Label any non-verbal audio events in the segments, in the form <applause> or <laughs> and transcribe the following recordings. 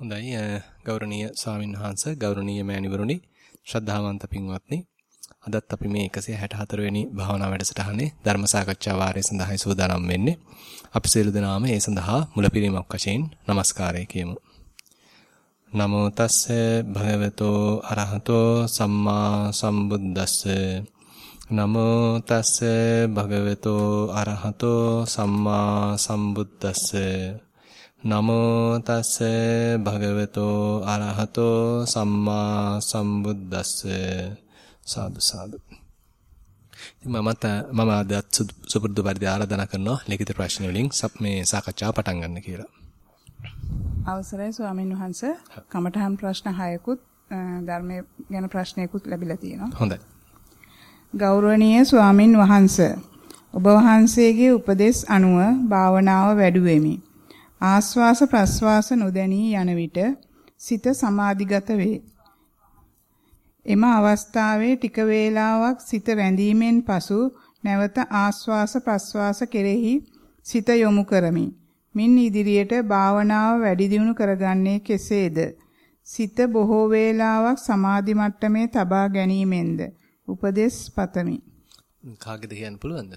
හොඳයි ගෞරවනීය ස්වාමීන් වහන්සේ ගෞරවනීය මෑණිවරුනි ශ්‍රද්ධාවන්ත පින්වත්නි අදත් අපි මේ 164 වෙනි භාවනා වැඩසටහනේ ධර්ම සාකච්ඡා වාරය සඳහායි සූදානම් වෙන්නේ. අපි සියලු දෙනාම ඒ සඳහා මුලපිරීමක් වශයෙන් নমස්කාරය කියමු. නමෝ තස්ස භගවතෝ අරහතෝ සම්මා සම්බුද්දස්ස නමෝ තස්ස භගවතෝ අරහතෝ සම්මා සම්බුද්දස්ස නමෝ තස්ස භගවතෝ අරහතෝ සම්මා සම්බුද්දස්ස සාදු සාදු ඉතින් මමත් මම අදත් සුපුරුදු පරිදි ආරාධනා කරනවා ලිඛිත ප්‍රශ්න වලින් සප් මේ සාකච්ඡාව පටන් ගන්න කියලා. අවසරයි ස්වාමීන් වහන්ස කමඨහන් ප්‍රශ්න 6කුත් ධර්මයේ ගැන ප්‍රශ්නයකුත් ලැබිලා තියෙනවා. හොඳයි. ගෞරවනීය ස්වාමින් වහන්ස ඔබ වහන්සේගේ උපදෙස් අනුව භාවනාව වැඩුවෙමි. ආස්වාස ප්‍රස්වාස නොදැනී යන විට සිත සමාධිගත වේ. එම අවස්ථාවේ ටික වේලාවක් සිත රැඳීමෙන් පසු නැවත ආස්වාස ප්‍රස්වාස කෙරෙහි සිත යොමු කරමි. මින් ඉදිරියට භාවනාව වැඩි දියුණු කරගන්නේ කෙසේද? සිත බොහෝ වේලාවක් සමාධි මට්ටමේ තබා ගැනීමෙන්ද උපදෙස් පතමි. කාගෙද කියන්න පුළුවන්ද?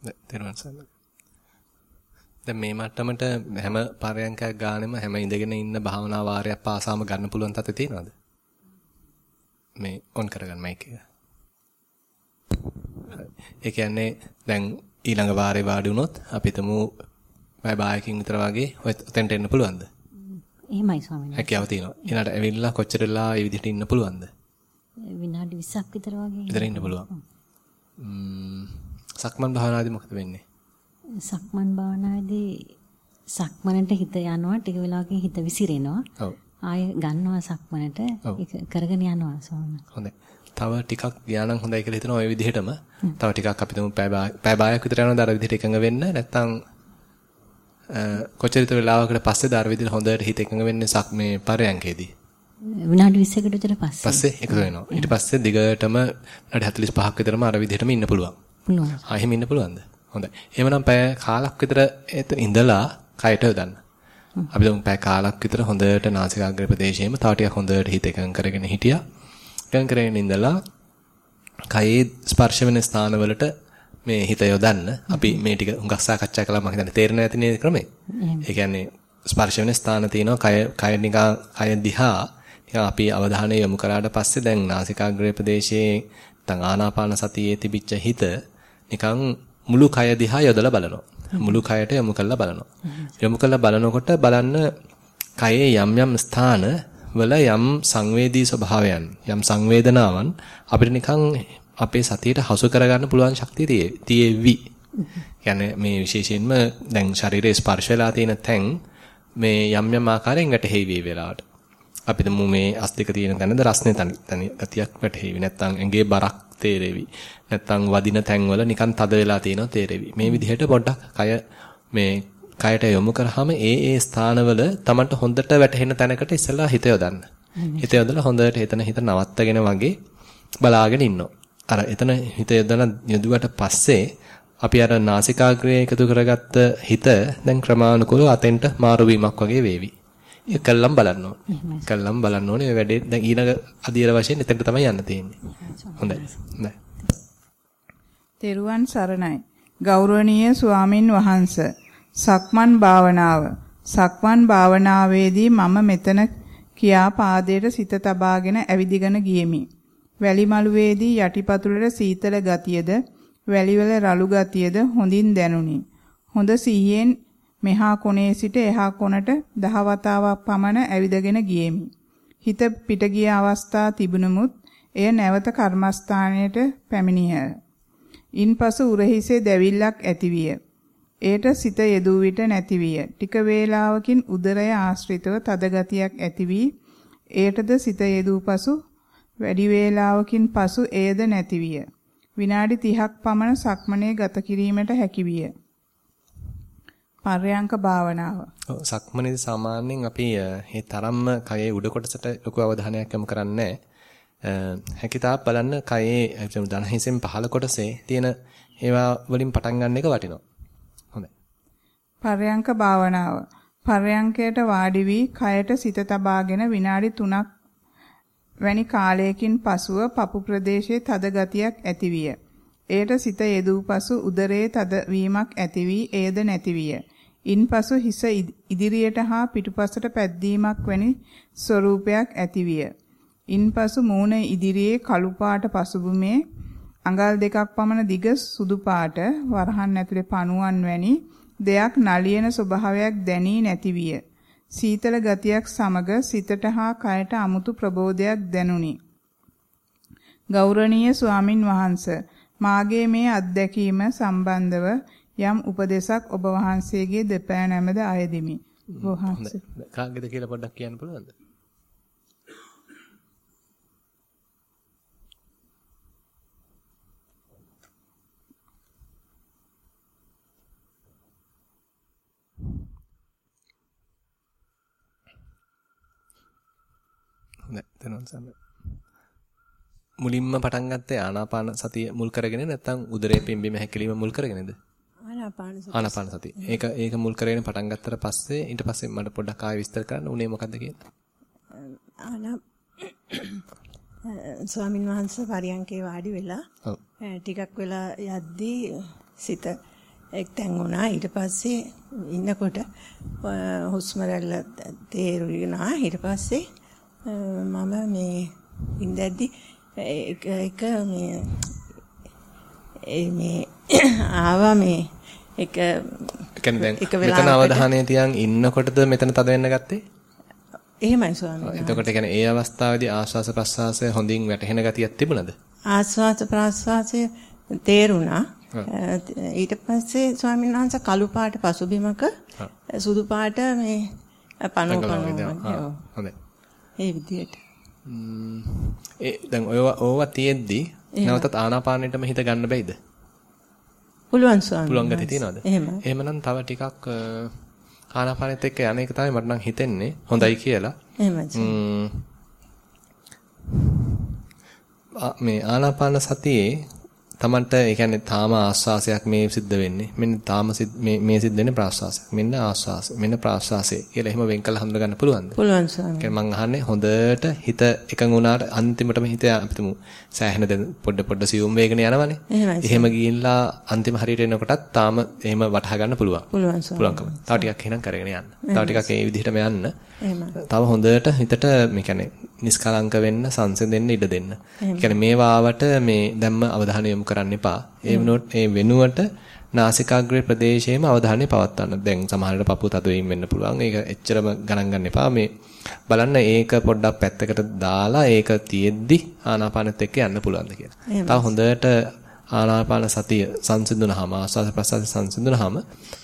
තේරුවන් සරණයි. දැන් මේ මට්ටමට හැම පරයන්කයක් ගානෙම හැම ඉඳගෙන ඉන්න භාවනා වාරයක් පාසාම ගන්න පුළුවන් තත්ත්වය තියෙනවද? මේ ඔන් කරගන්න මයික් එක. ඒ කියන්නේ දැන් ඊළඟ වාරේ වාඩි වුණොත් අපි තමු බය බායකින් විතර වගේ ඔතෙන්ට එන්න පුළුවන්ද? එහෙමයි ස්වාමීනි. හැකියාව තියෙනවා. ඊළඟට ඇවිල්ලා කොච්චරලා මේ විදිහට ඉන්න පුළුවන්ද? විනාඩි 20ක් විතර වගේ. විතර ඉන්න පුළුවන්. ම්ම් සක්මන් භාවනාවේදී මොකද වෙන්නේ? සක්මන් භාවනාවේදී සක්මනට හිත යනවා ටික වෙලාවකින් හිත විසිරෙනවා. ඔව්. ආය ගන්නවා සක්මනට ඒක කරගෙන යනවා ස්වාමීනි. හොඳයි. තව ටිකක් නම් හොඳයි කියලා හිතනවා ওই විදිහටම. තව ටිකක් අපි තුමු පැය භාගයක් විතර යනවාද අර විදිහට එකඟ වෙන්න නැත්නම් කොච්චර විතර වෙලාවකට පස්සේද අර විදිහට හොඳට හිත එකඟ වෙන්නේ සක් මේ පරයන්කේදී? විනාඩි 20කට විතර පස්සේ. පස්සේ එකතු වෙනවා. ඊට පස්සේ දිගටම විනාඩි 45ක් විතරම අර විදිහටම ඉන්න පුළුවන්. පුළුවන්. ආ එහෙම ඉන්න පුළුවන්ද? හොඳයි. එහෙමනම් පැය කාලක් විතර එතන ඉඳලා කයට යොදන්න. අපි දුම් පැය කාලක් විතර හොඳට නාසිකාග්‍ර ප්‍රදේශයේම තව ටිකක් හොඳට හිත එකඟ කරගෙන හිටියා. එකඟ කරගෙන ඉඳලා කයේ ස්පර්ශ වෙන ස්ථානවලට මේ හිත යොදන්න. අපි මේ ටික හුඟක් සාකච්ඡා කළා මම හිතන්නේ තේරෙන්නේ නැති නේද ක්‍රමේ. ඒ කියන්නේ ස්පර්ශ වෙන ස්ථාන තියෙනවා කය කය නිකන් කය දිහා නිකන් අපි අවධානය යොමු කරාට පස්සේ දැන් නාසිකාග්‍රේ ප්‍රදේශයේ නැත්නම් ආනාපාන සතියේ තිබිච්ච හිත නිකන් මුළු කය දිහා යොදලා බලනවා. මුළු කයට යොමු කරලා බලනවා. යොමු කරලා බලනකොට බලන්න කයේ යම් යම් ස්ථාන වල යම් සංවේදී ස්වභාවයන් යම් සංවේදනාවන් අපිට නිකන් අපේ සතියට හසු කරගන්න පුළුවන් ශක්තිය තියෙවි. කියන්නේ මේ විශේෂයෙන්ම දැන් ශරීරයේ ස්පර්ශ වෙලා තියෙන තැන් මේ යම් යම් ආකාරයෙන් වැටහෙවි වෙලාවට. අපි තමු මේ අස් දෙක තියෙන තැනද රස්නේ තනි ගතියක් වැටහෙවි. නැත්නම් ඇඟේ බරක් තේරෙවි. නැත්නම් වදින තැන්වල නිකන් තද වෙලා තියෙනවා තේරෙවි. මේ විදිහට පොඩ්ඩක් කය මේ කයට යොමු කරාම ඒ ඒ ස්ථානවල Tamanට හොඳට වැටහෙන තැනකට ඉස්සලා හිත යොදන්න. හිත යොදලා හොඳට එතන හිත නවත්තගෙන වගේ බලාගෙන ඉන්නවා. අර එතන හිත යොදන යොදුවට පස්සේ අපි අර නාසිකාග්‍රයේ එකතු කරගත්ත හිත දැන් ක්‍රමානුකූලව අතෙන්ට මාරු වීමක් වගේ වේවි. ඒක කළම් බලන්න ඕනේ. කළම් බලන්න ඕනේ. මේ වැඩේ දැන් ඊළඟ අධීර වශයෙන් එතනට තමයි යන්න තියෙන්නේ. හොඳයි. හොඳයි. තෙරුවන් සරණයි. ගෞරවනීය ස්වාමින් වහන්සේ සක්මන් භාවනාව සක්මන් භාවනාවේදී මම මෙතන කියා පාදයට සිත තබාගෙන ඇවිදිගෙන ගියෙමි. වැලි මළුවේදී යටිපතුලට සීතල ගතියද වැලිවල රළු ගතියද හොඳින් දැනුනි. හොඳ සිහියෙන් මෙහා කොනේ සිට එහා කොනට දහවතාවක් පමණ ඇවිදගෙන ගියෙමි. හිත පිට ගිය අවස්ථා තිබුණමුත් එය නැවත කර්මස්ථානයට පැමිණියහ. ඉන්පසු උරහිසේ දැවිල්ලක් ඇතිවිය. එයට සිත යෙදූ විට නැති විය. ටික වේලාවකින් උදරය ආශ්‍රිතව තද ගතියක් ඇති වී එයටද සිත යෙදූ පසු වැඩි වේලාවකින් පසු එයද නැති විය. විනාඩි 30ක් පමණ සක්මනේ ගත කිරීමට හැකි විය. පර්යංක භාවනාව. ඔව් සක්මනේදී සාමාන්‍යයෙන් අපි මේ තරම්ම කයේ උඩ කොටසට ලොකු අවධානයක් යොමු කරන්නේ හැකිතාක් බලන්න කයේ දන හිසෙන් පහළ කොටසේ තියෙන ඒවා වලින් පටන් ගන්න එක වටිනවා. හොඳයි. පර්යංක භාවනාව. පර්යංකයට වාඩි වී කයට සිත තබාගෙන විනාඩි 3ක් වැනි කාලයකින් පසුව පපු ප්‍රදේශයේ තද ගතියක් ඇතිවිය. එයට සිත යෙදූ පසු උදරයේ තද වීමක් ඇති වී එයද නැති විය. ඉන්පසු හිස ඉදිරියට හා පිටුපසට පැද්දීමක් වැනි ස්වરૂපයක් ඇතිවිය. ඉන්පසු මූණ ඉදිරියේ කළු පාට පසුබිමේ අඟල් දෙකක් පමණ දිග සුදු පාට වරහන් ඇතුලේ පණුවන් වැනි දෙයක් නලියන ස්වභාවයක් දැනී නැති විය. සීතල ගතියක් සමග සිතට හා කයට අමුතු ප්‍රබෝධයක් දැනුනි. ගෞරවනීය ස්වාමින් වහන්සේ මාගේ මේ අත්දැකීම සම්බන්ධව යම් උපදේශක් ඔබ වහන්සේගේ දෙපෑ නැමද අයදිමි. වහන්සේ කාගේද කියලා පොඩ්ඩක් කියන්න පුළුවන්ද? හොඳයි, තනොන් සම්මත. මුලින්ම පටන් ගත්තේ ආනාපාන සතිය මුල් කරගෙන නැත්නම් උදරයේ පිම්බීම හැකිලිම මුල් කරගෙනද? ආනාපාන සතිය. ආනාපාන සතිය. ඒක ඒක මුල් කරගෙන පටන් ගත්තට පස්සේ ඊට පස්සේ මට පොඩ්ඩක් ආයෙ විස්තර කරන්න උනේ මොකද්ද කියලා? ආනා ස්වාමින් වහන්සේ පරියන්කේ වාඩි වෙලා ටිකක් වෙලා යද්දී සිත එක්තෙන් වුණා ඊට පස්සේ ඉන්නකොට හුස්ම රැල්ල තේරුණා ඊට පස්සේ මම මේ ඉඳද්දි එක එක මේ මේ ආවා මේ එක කියන්නේ දැන් මෙතන අවධානය තියන් ඉන්නකොටද මෙතන තද වෙන්න ගත්තේ? එහෙමයි ස්වාමීනි. එතකොට කියන්නේ ඒ අවස්ථාවේදී ආශ්වාස ප්‍රශ්වාසය හොඳින් වැටහෙන ගතියක් තිබුණද? ආශ්වාස ප්‍රශ්වාසය තේරුණා. ඊට පස්සේ ස්වාමීන් වහන්සේ කළු පාට පසුබිමක සුදු පාට මේ පණුව පණුව. හොඳයි. ඒ විදිහට. ඒ දැන් ඔය ඕවා තියෙද්දි නැවතත් ආනාපානෙටම හිත ගන්න බැයිද? පුළුවන් ස්වාමීන් පුළුවන් ගතිය තියනවද? එහෙමනම් තව ටිකක් ආනාපානෙත් එක්ක යන එක තමයි මට නම් හිතෙන්නේ හොඳයි කියලා. එහෙමයි. මේ ආනාපාන සතියේ තමන්ට ඒ කියන්නේ තාම ආස්වාසයක් මේ සිද්ධ වෙන්නේ. මෙන්න තාම මේ මේ සිද්ධ වෙන්නේ ප්‍රාස්වාසයක්. මෙන්න ආස්වාසය. මෙන්න ප්‍රාස්වාසය කියලා එහෙම වෙන් කළ හඳුන ගන්න පුළුවන්ද? පුළුවන් ස්වාමී. කියන්නේ මං අහන්නේ හොඳට හිත එකඟ වුණාට අන්තිමටම හිත අපිටම සෑහෙන දැන් පොඩ පොඩ සියුම් වේගන යනවනේ. එහෙම ගිහිල්ලා අන්තිම හරියට එනකොටත් තාම එහෙම වටහා ගන්න පුළුවන්. පුළුවන් ස්වාමී. පුළුවන්කම. තව ටිකක් එහෙනම් කරගෙන යන්න. තව ටිකක් ඒ විදිහටම යන්න. තව හොඳට හිතට මේ කියන්නේ නිස්කලංක වෙන්න සංසිඳෙන්න ඉඩ දෙන්න. ඒ කියන්නේ මේවා ආවට මේ දැම්ම අවධානය යොමු කරන්න එපා. ඒ වෙනුවට ඒ වෙනුවට නාසිකාග්‍රේ ප්‍රදේශයේම අවධානය පවත්වන්න. දැන් සමහරවිට පපුව තද වීම වෙන්න පුළුවන්. ඒක එච්චරම ගණන් ගන්න එපා. මේ බලන්න ඒක පොඩ්ඩක් පැත්තකට දාලා ඒක තියෙද්දි ආනාපානෙත් එක්ක යන්න පුළුවන්ද කියලා. තව හොඳට ආනාපාන සතිය සංසිඳුනහම ආස්වාද ප්‍රසආද සංසිඳුනහම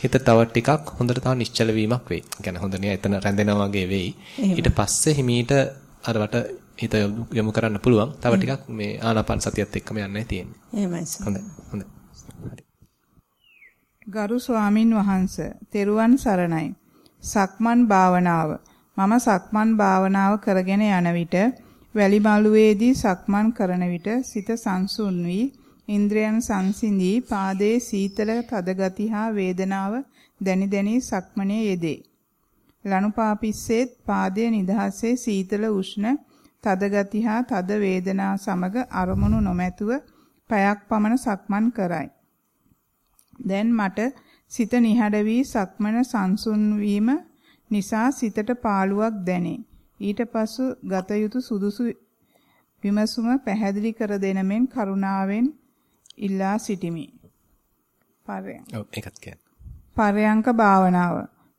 හිත තව ටිකක් හොඳට තව නිශ්චල වීමක් වෙයි. කියන්නේ හොඳ නිය එතන රැඳෙනා වගේ වෙයි. ඊට පස්සේ හිමීට අරවට හිත යොමු කරන්න පුළුවන්. තව ටිකක් මේ ආනාපාන සතියත් එක්කම යන්නයි තියෙන්නේ. එහෙමයි. හොඳයි. හොඳයි. හරි. ගරු ස්වාමින් වහන්සේ, තෙරුවන් සරණයි. සක්මන් භාවනාව. මම සක්මන් භාවනාව කරගෙන යන විට වැලි මළුවේදී සක්මන් කරන විට සිත සංසුන් වී ඉන්ද්‍රයන් සංසිඳී පාදයේ සීතල තද ගති හා වේදනාව දැනි දැනි සක්මනේ යෙදේ. ලනුපාපිස්සේත් පාදයේ නිදහසේ සීතල උෂ්ණ තද ගති හා තද වේදනා සමග අරමුණු නොමැතුව පයක් පමණ සක්මන් කරයි. දැන් මට සිත නිහඬ වී සක්මන සංසුන් වීම නිසා සිතට පාළුවක් දැනේ. ඊට පසු ගත යුතු සුදුසු විමසුම පැහැදිලි කර දෙන මෙන් කරුණාවෙන් ඉල්ලා සිටිමි. පරයන්ක. ඔව් ඒකත් කියන්න. පරයන්ක භාවනාව.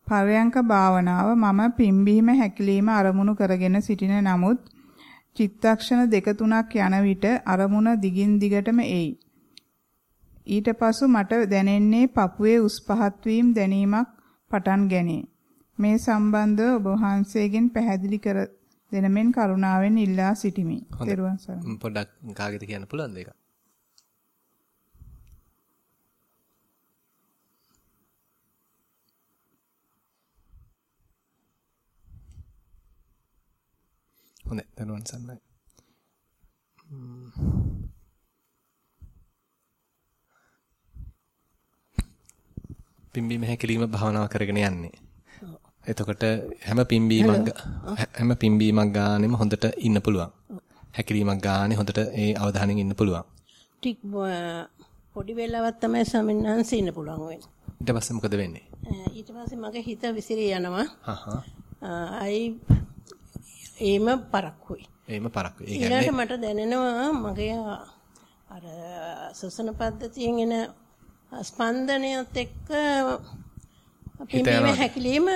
පරයන්ක භාවනාව මම පිම්බීම හැකිලිම අරමුණු කරගෙන සිටින නමුත් චිත්තක්ෂණ දෙක තුනක් යන විට අරමුණ දිගින් දිගටම එයි. ඊට පසු මට දැනෙන්නේ පපුවේ උස් පහත් වීම දැනීමක් පටන් ගැනේ. මේ සම්බන්ධව ඔබ වහන්සේගෙන් පැහැදිලි කර දෙන මෙන් කරුණාවෙන් ඉල්ලා සිටිමි. පොඩ්ඩක් කාගෙද කියන්න පුළුවන්ද ඒක? හොඳයි. දරුවන් සන්නයි. පිම්බීම හැකිලිම භාවනාව කරගෙන යන්නේ. එතකොට හැම පිම්බීමක් හැම පිම්බීමක් ගානෙම හොඳට ඉන්න පුළුවන්. හැකිලීමක් ගානේ හොඳට ඒ අවධානයෙන් ඉන්න පුළුවන්. ටික පොඩි වෙලාවක් තමයි සමින්හන්ස ඉන්න පුළුවන් වෙන්නේ. ඊට පස්සේ මොකද වෙන්නේ? ඊට පස්සේ මගේ හිත විසිරී යනවා. හහ. අයි ඒම පරක්කුයි. ඒම පරක්කුයි. ඒ ඊළඟට මට දැනෙනවා මගේ අර සසන පද්ධතියෙන් එන ස්පන්දනයත් එක්ක පිම්බීම හැකිලිම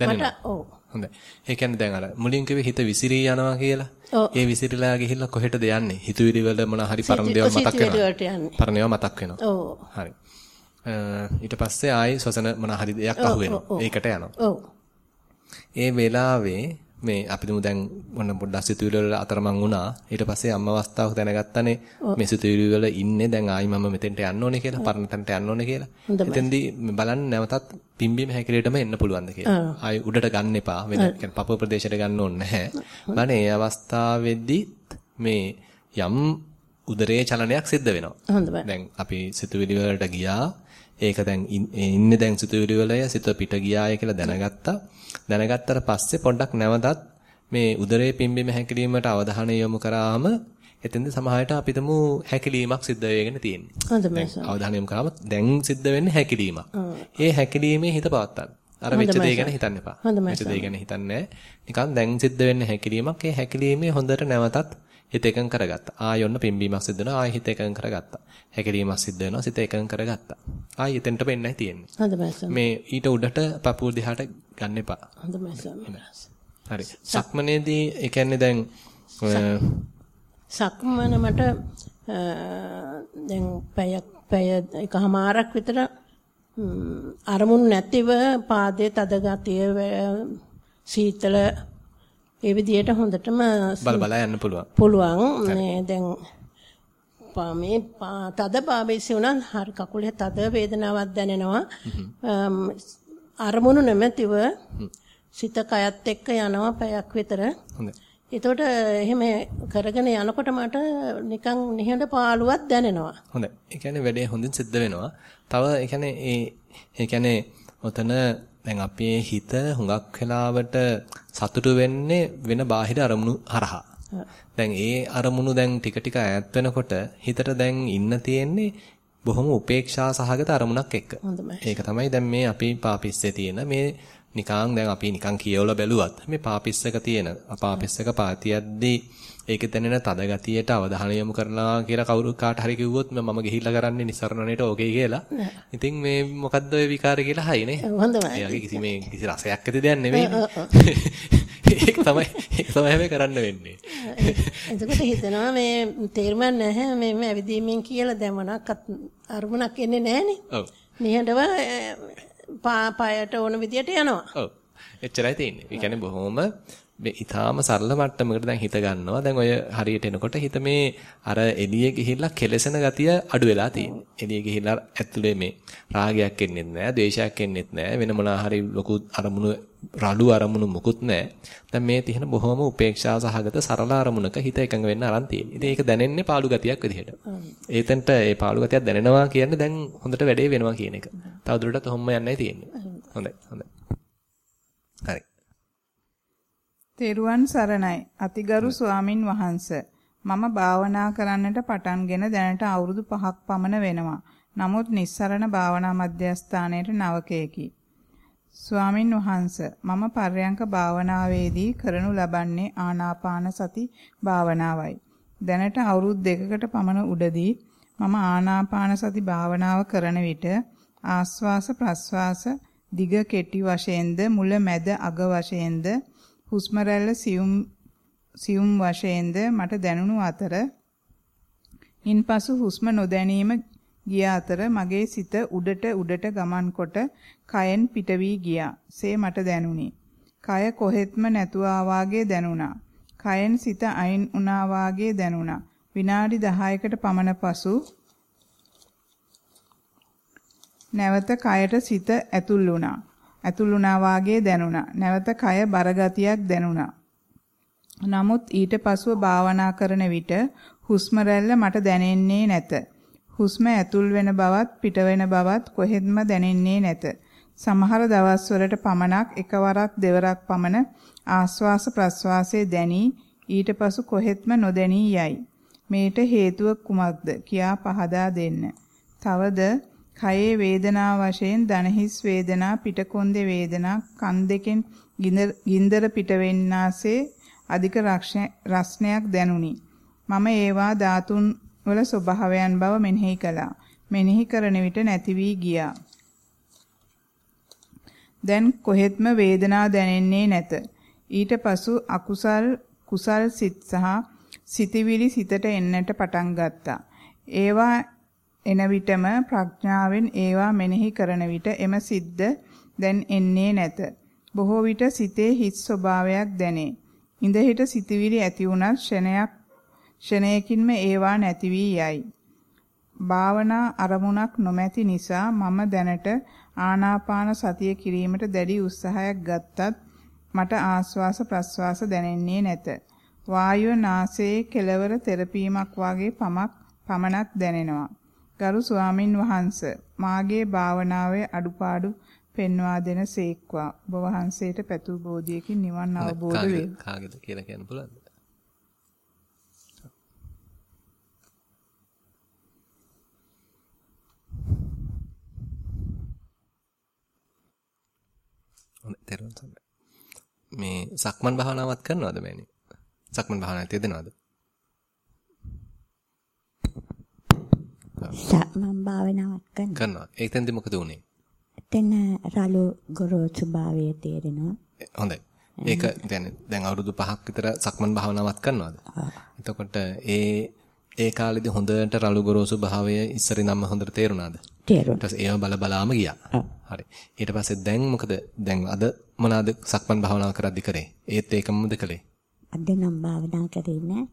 මට ඔව් හොඳයි. ඒ කියන්නේ දැන් අර මුලින් කිව්වේ හිත විසිරී යනවා කියලා. ඒ විසිරීලා ගිහිල්ලා කොහෙටද යන්නේ? හිතුවිලි වල මොන හරි පරණ දේවල් මතක් වෙනවා. පරණ ඒවා මතක් වෙනවා. ඔව්. හරි. ඊට පස්සේ ආයි සොසන මොන හරි දෙයක් අහුවෙනවා. ඒකට යනවා. ඔව්. ඒ වෙලාවේ මේ අපි දුමු දැන් මොන පොඩ්ඩක් සිතුවිලි වල අතරමං වුණා. ඊට පස්සේ අම්ම අවස්ථාවක දැනගත්තානේ මේ සිතුවිලි වල ඉන්නේ දැන් ආයි මම මෙතෙන්ට යන්න ඕනේ කියලා, පරණ තැනට යන්න ඕනේ කියලා. එතෙන්දී බලන්න නැවතත් පිම්බීම හැකිලේටම එන්න පුළුවන්ද කියලා. ආයි උඩට ගන්න එපා. වෙන කියන්නේ පපුව ප්‍රදේශයට ගන්න ඕනේ නැහැ. බලන්න මේ අවස්ථාවේදී මේ යම් උදරයේ චලනයක් සිද්ධ වෙනවා. දැන් අපි සිතුවිලි වලට ගියා. ඒක දැන් ඉන්නේ දැන් සිතුවිලි වලය සිත පිට ගියාය කියලා දැනගත්තා. දැනගත්තට පස්සේ පොඩ්ඩක් නැවතත් මේ උදරයේ පිම්බීම හැකිලීමට අවධානය යොමු කරාම එතෙන්ද සමහරට අපිටම හැකිලීමක් සිද්ධ වෙගෙන තියෙන්නේ. හොඳයි. අවධානය යොමු කරාම දැන් සිද්ධ වෙන්නේ හැකිලීමක්. ඒ හැකිලීමේ හිත පවත්තන්න. අර වෙච්ච දේ ගැන හිතන්න එපා. වෙච්ච දේ ගැන හිතන්නේ නිකන් දැන් සිද්ධ වෙන්නේ හැකිලීමක්. ඒ හැකිලීමේ හොඳට නැවතත් හිත එකඟ කරගත්තා. ආයෙ ඔන්න පිම්බීමක් සිද්ධ වෙනවා. ආයෙ හිත එකඟ කරගත්තා. හැකිලීමක් සිද්ධ වෙනවා. සිත එකඟ කරගත්තා. ආයෙ එතෙන්ට වෙන්නයි තියෙන්නේ. හොඳයි. මේ ඊට උඩට පපුව දිහාට ගන්න එපා. හොඳයි. හරි. සක්මනේදී ඒ කියන්නේ දැන් සක්මන මට දැන් පැය පැය එකමාරක් විතර අරමුණු නැතිව පාදයේ තද ගතිය සීතල ඒ විදිහට හොඳටම බල බල යන්න පුළුවන්. පුළුවන්. මේ දැන් මේ තද පාබේසි උනන් හරි කකුලේ තද වේදනාවක් දැනෙනවා. අරමුණු නැමැතිව සිත කයත් එක්ක යනවා පැයක් විතර. හොඳයි. එතකොට එහෙම කරගෙන යනකොට මට නිකන් නිහඬ පාළුවක් දැනෙනවා. හොඳයි. ඒ කියන්නේ වැඩේ හොඳින් සිද්ධ වෙනවා. තව ඒ කියන්නේ ඒ ඒ කියන්නේ ඔතන දැන් අපේ හිත හුඟක් වෙලාවට සතුටු වෙන්නේ වෙන බාහිර අරමුණු හරහා. දැන් ඒ අරමුණු දැන් ටික ටික ඈත් වෙනකොට හිතට දැන් ඉන්න තියෙන්නේ බොහොම උපේක්ෂා සහගත අරමුණක් එක්ක. ඒක තමයි දැන් මේ අපි පාපිස්සේ තියෙන මේ නිකං දැන් අපි නිකං කියවලා බැලුවත් මේ පාපිස්සක තියෙන පාපිස්සක පාතියද්දී ඒකේ දැනෙන තද ගතියට අවධානය යොමු කරනවා කියලා කවුරු කාට හරි කිව්වොත් මම ගිහිල්ලා කරන්නේ නිසරණනේට ඕකේ කියලා. ඉතින් මේ මොකද්ද ඔය විකාරය කියලා හයිනේ. හොඳයි. එයාගේ කිසි මේ කිසි රසයක් ඇති දෙයක් නෙවෙයි. <laughs> ඒක තමයි ඒක තමයි හැබැයි කරන්න වෙන්නේ. <laughs> එතකොට හිතනවා මේ තේරුම් නැහැ මේ මේ ඇවිදීමෙන් කියලා දැන් මොනක්වත් අරමුණක් එන්නේ නැහනේ. ඔව්. නිහඬව පායට ඕන විදියට යනවා. ඔව්. එච්චරයි තියෙන්නේ. ඒ කියන්නේ බොහොම මේ ඊටාම සරල මට්ටමකට දැන් හිත ගන්නවා. දැන් ඔය හරියට එනකොට හිත මේ අර එළියේ ගිහිල්ලා කෙලසෙන ගතිය අඩු වෙලා තියෙන්නේ. එළියේ ගිහිල්ලා ඇතුලේ මේ රාගයක් එන්නේ නැහැ, ද්වේෂයක් එන්නේ නැහැ, වෙන මොනවා හරි ලොකු අරමුණු රළු අරමුණු මුකුත් නැහැ. දැන් මේ තියෙන බොහොම උපේක්ෂා සහගත සරල අරමුණක හිත එකඟ වෙන්න අරන් තියෙන්නේ. ඉතින් ඒක දැනෙන්නේ පාළු ගතියක් විදිහට. ඒතෙන්ට ඒ පාළු ගතියක් දැනෙනවා කියන්නේ දැන් හොඳට වැඩේ වෙනවා කියන එක. තවදුරටත් ඔහොම යන්නයි තියෙන්නේ. හොඳයි හොඳයි. හරි. තෙරුවන් සරණයි. අතිගරු ස්වාමින් වහන්ස. මම භාවනා කරන්නට පටන්ගෙන දැනට අවුරුදු 5ක් පමණ වෙනවා. නමුත් නිස්සරණ භාවනා මධ්‍යස්ථානයේ නවකයේකි. ස්වාමින් වහන්ස මම පර්යංක භාවනාවේදී කරනු ලබන්නේ ආනාපාන සති භාවනාවයි. දැනට අවුරුදු දෙකකට පමණ උඩදී මම ආනාපාන සති භාවනාව කරන විට ආස්වාස ප්‍රස්වාස දිග කෙටි වශයෙන්ද මුල මැද අග වශයෙන්ද හුස්ම රැල්ල සියුම් සියුම් වශයෙන්ද මට දැනුණු අතර ඉන්පසු හුස්ම නොදැනීම ගිය අතර මගේ සිත උඩට උඩට ගමන් කොට කයෙන් පිට වී ගියා. සේ මට දැනුනි. කය කොහෙත්ම නැතුවා වාගේ දැනුණා. කයෙන් සිත අයින් වුණා වාගේ දැනුණා. විනාඩි 10කට පමණ පසු නැවත කයට සිත ඇතුල් වුණා. ඇතුල් වුණා වාගේ දැනුණා. නැවත කය බරගතියක් දැනුණා. නමුත් ඊට පසුව භාවනා කරන විට හුස්ම මට දැනෙන්නේ නැත. හුස්ම ඇතුල් වෙන බවත් පිට වෙන බවත් කොහෙත්ම දැනෙන්නේ නැත. සමහර දවස්වලට පමණක් එකවරක් දෙවරක් පමණ ආස්වාස ප්‍රස්වාසයේ දැනි ඊට පසු කොහෙත්ම නොදැනී යයි. මේට හේතුව කුමක්ද කියා පහදා දෙන්න. තවද කයේ වේදනා වශයෙන් දනහිස් වේදනා පිටකොන්දේ වේදනා කන් දෙකෙන් ගින්දර පිට වෙන්නාසේ අධික රස්නයක් දැනුනි. මම ඒවා ධාතුන් වල ස්වභාවයන් බව මෙනෙහි කළා. මෙනෙහි කරන විට නැති වී ගියා. දැන් කොහෙත්ම වේදනා දැනෙන්නේ නැත. ඊට පසු අකුසල් කුසල් සිත් සහ සිතවිලි සිතට එන්නට පටන් ගත්තා. ඒවා එන විටම ප්‍රඥාවෙන් ඒවා මෙනෙහි කරන විට එම සිද්ද දැන් එන්නේ නැත. බොහෝ විට සිතේ හිස් ස්වභාවයක් දැනේ. ඉඳහිට සිතවිලි ඇති වුණත් ෂණයක් ෂණයකින්ම ඒවා නැති වී යයි. භාවනා අරමුණක් නොමැති නිසා මම දැනට ආනාපාන සතිය කිරීමට දැඩි උත්සාහයක් ගත්තත් මට ආස්වාස ප්‍රස්වාස දැනෙන්නේ නැත. වායුව නාසයේ කෙළවර තෙරපීමක් වාගේ පමක් පමණක් දැනෙනවා. ගරු ස්වාමින් වහන්සේ මාගේ භාවනාවේ අඩුපාඩු පෙන්වා දෙන සේක්වා. ඔබ වහන්සේට පැතු බෝධියකින් නිවන් අවබෝධ වේ. කාගේද කියලා කියන්න පුළුවන්ද? තේරුම් ගන්න. මේ සක්මන් භාවනාවක් කරනවද මෑණි? සක්මන් භාවනාවක් තියදෙනවද? සක්මන් භාවනාවක් කරනවා. කරනවා. ඒකෙන්ද මොකද උනේ? එතන රළු ගොරෝසු භාවය තේරෙනවා. හොඳයි. ඒක දැන් දැන් අවුරුදු 5ක් විතර සක්මන් භාවනාවක් කරනවද? එතකොට ඒ ඒ කාලෙදි හොඳට රළු ගොරෝසු භාවය ඉස්සරින් නම් හොඳට තේරුණාද? තේරුණා. ඊට ඒව බල බලාම ගියා. හරි. ඊට පස්සේ දැන් මොකද? දැන් අද මොනවාද සක්මන් භාවනාව කරද්දි කරේ? ඒත් ඒකමද කළේ? අද නම් භාවනා කරේ නෑ.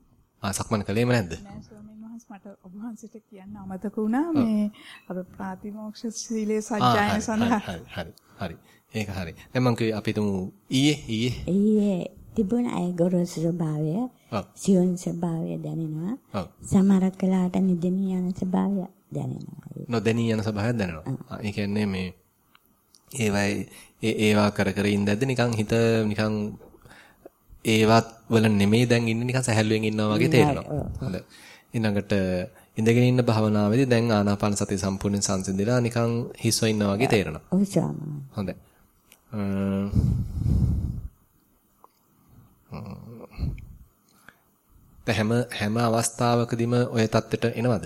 ආ සක්මන් කළේම නැද්ද? නෑ මට ඔබ වහන්සේට කියන්න අමතක වුණා මේ අර ප්‍රාතිමෝක්ෂ සීලේ සජ්ජායන සඳහා. හරි හරි හරි. ඒක හරි. දැන් මම කිව්වේ අපි තුමු ඊයේ ඊයේ ඊයේ තිබුණ අය ගොරෝසු ස්වභාවය. සියුම් ස්වභාවය දැනෙනවා. ඔව්. සමහරක් වෙලාවට නිදින යන ස්වභාවය දැනෙනවා. නොදැනී යන ස්වභාවයක් දැනෙනවා. ඒ කියන්නේ මේ ඒවයි ඒවා කර කර ඉඳද්දි නිකන් හිත නිකන් ඒවත් වල නෙමෙයි දැන් ඉන්නේ නිකන් සැහැල්ලුවෙන් ඉන්නවා වගේ තේරෙනවා. හොඳයි. ඊළඟට ඉඳගෙන ඉන්න භාවනාවේදී දැන් ආනාපාන සතිය සම්පූර්ණයෙන් සංසිඳිලා නිකන් හිස්ව ඉන්නා වගේ තේරෙනවා. ඔව් ස්වාමීනි. හොඳයි. අ හැම හැම අවස්ථාවකදීම ওই தත්තෙට එනවද?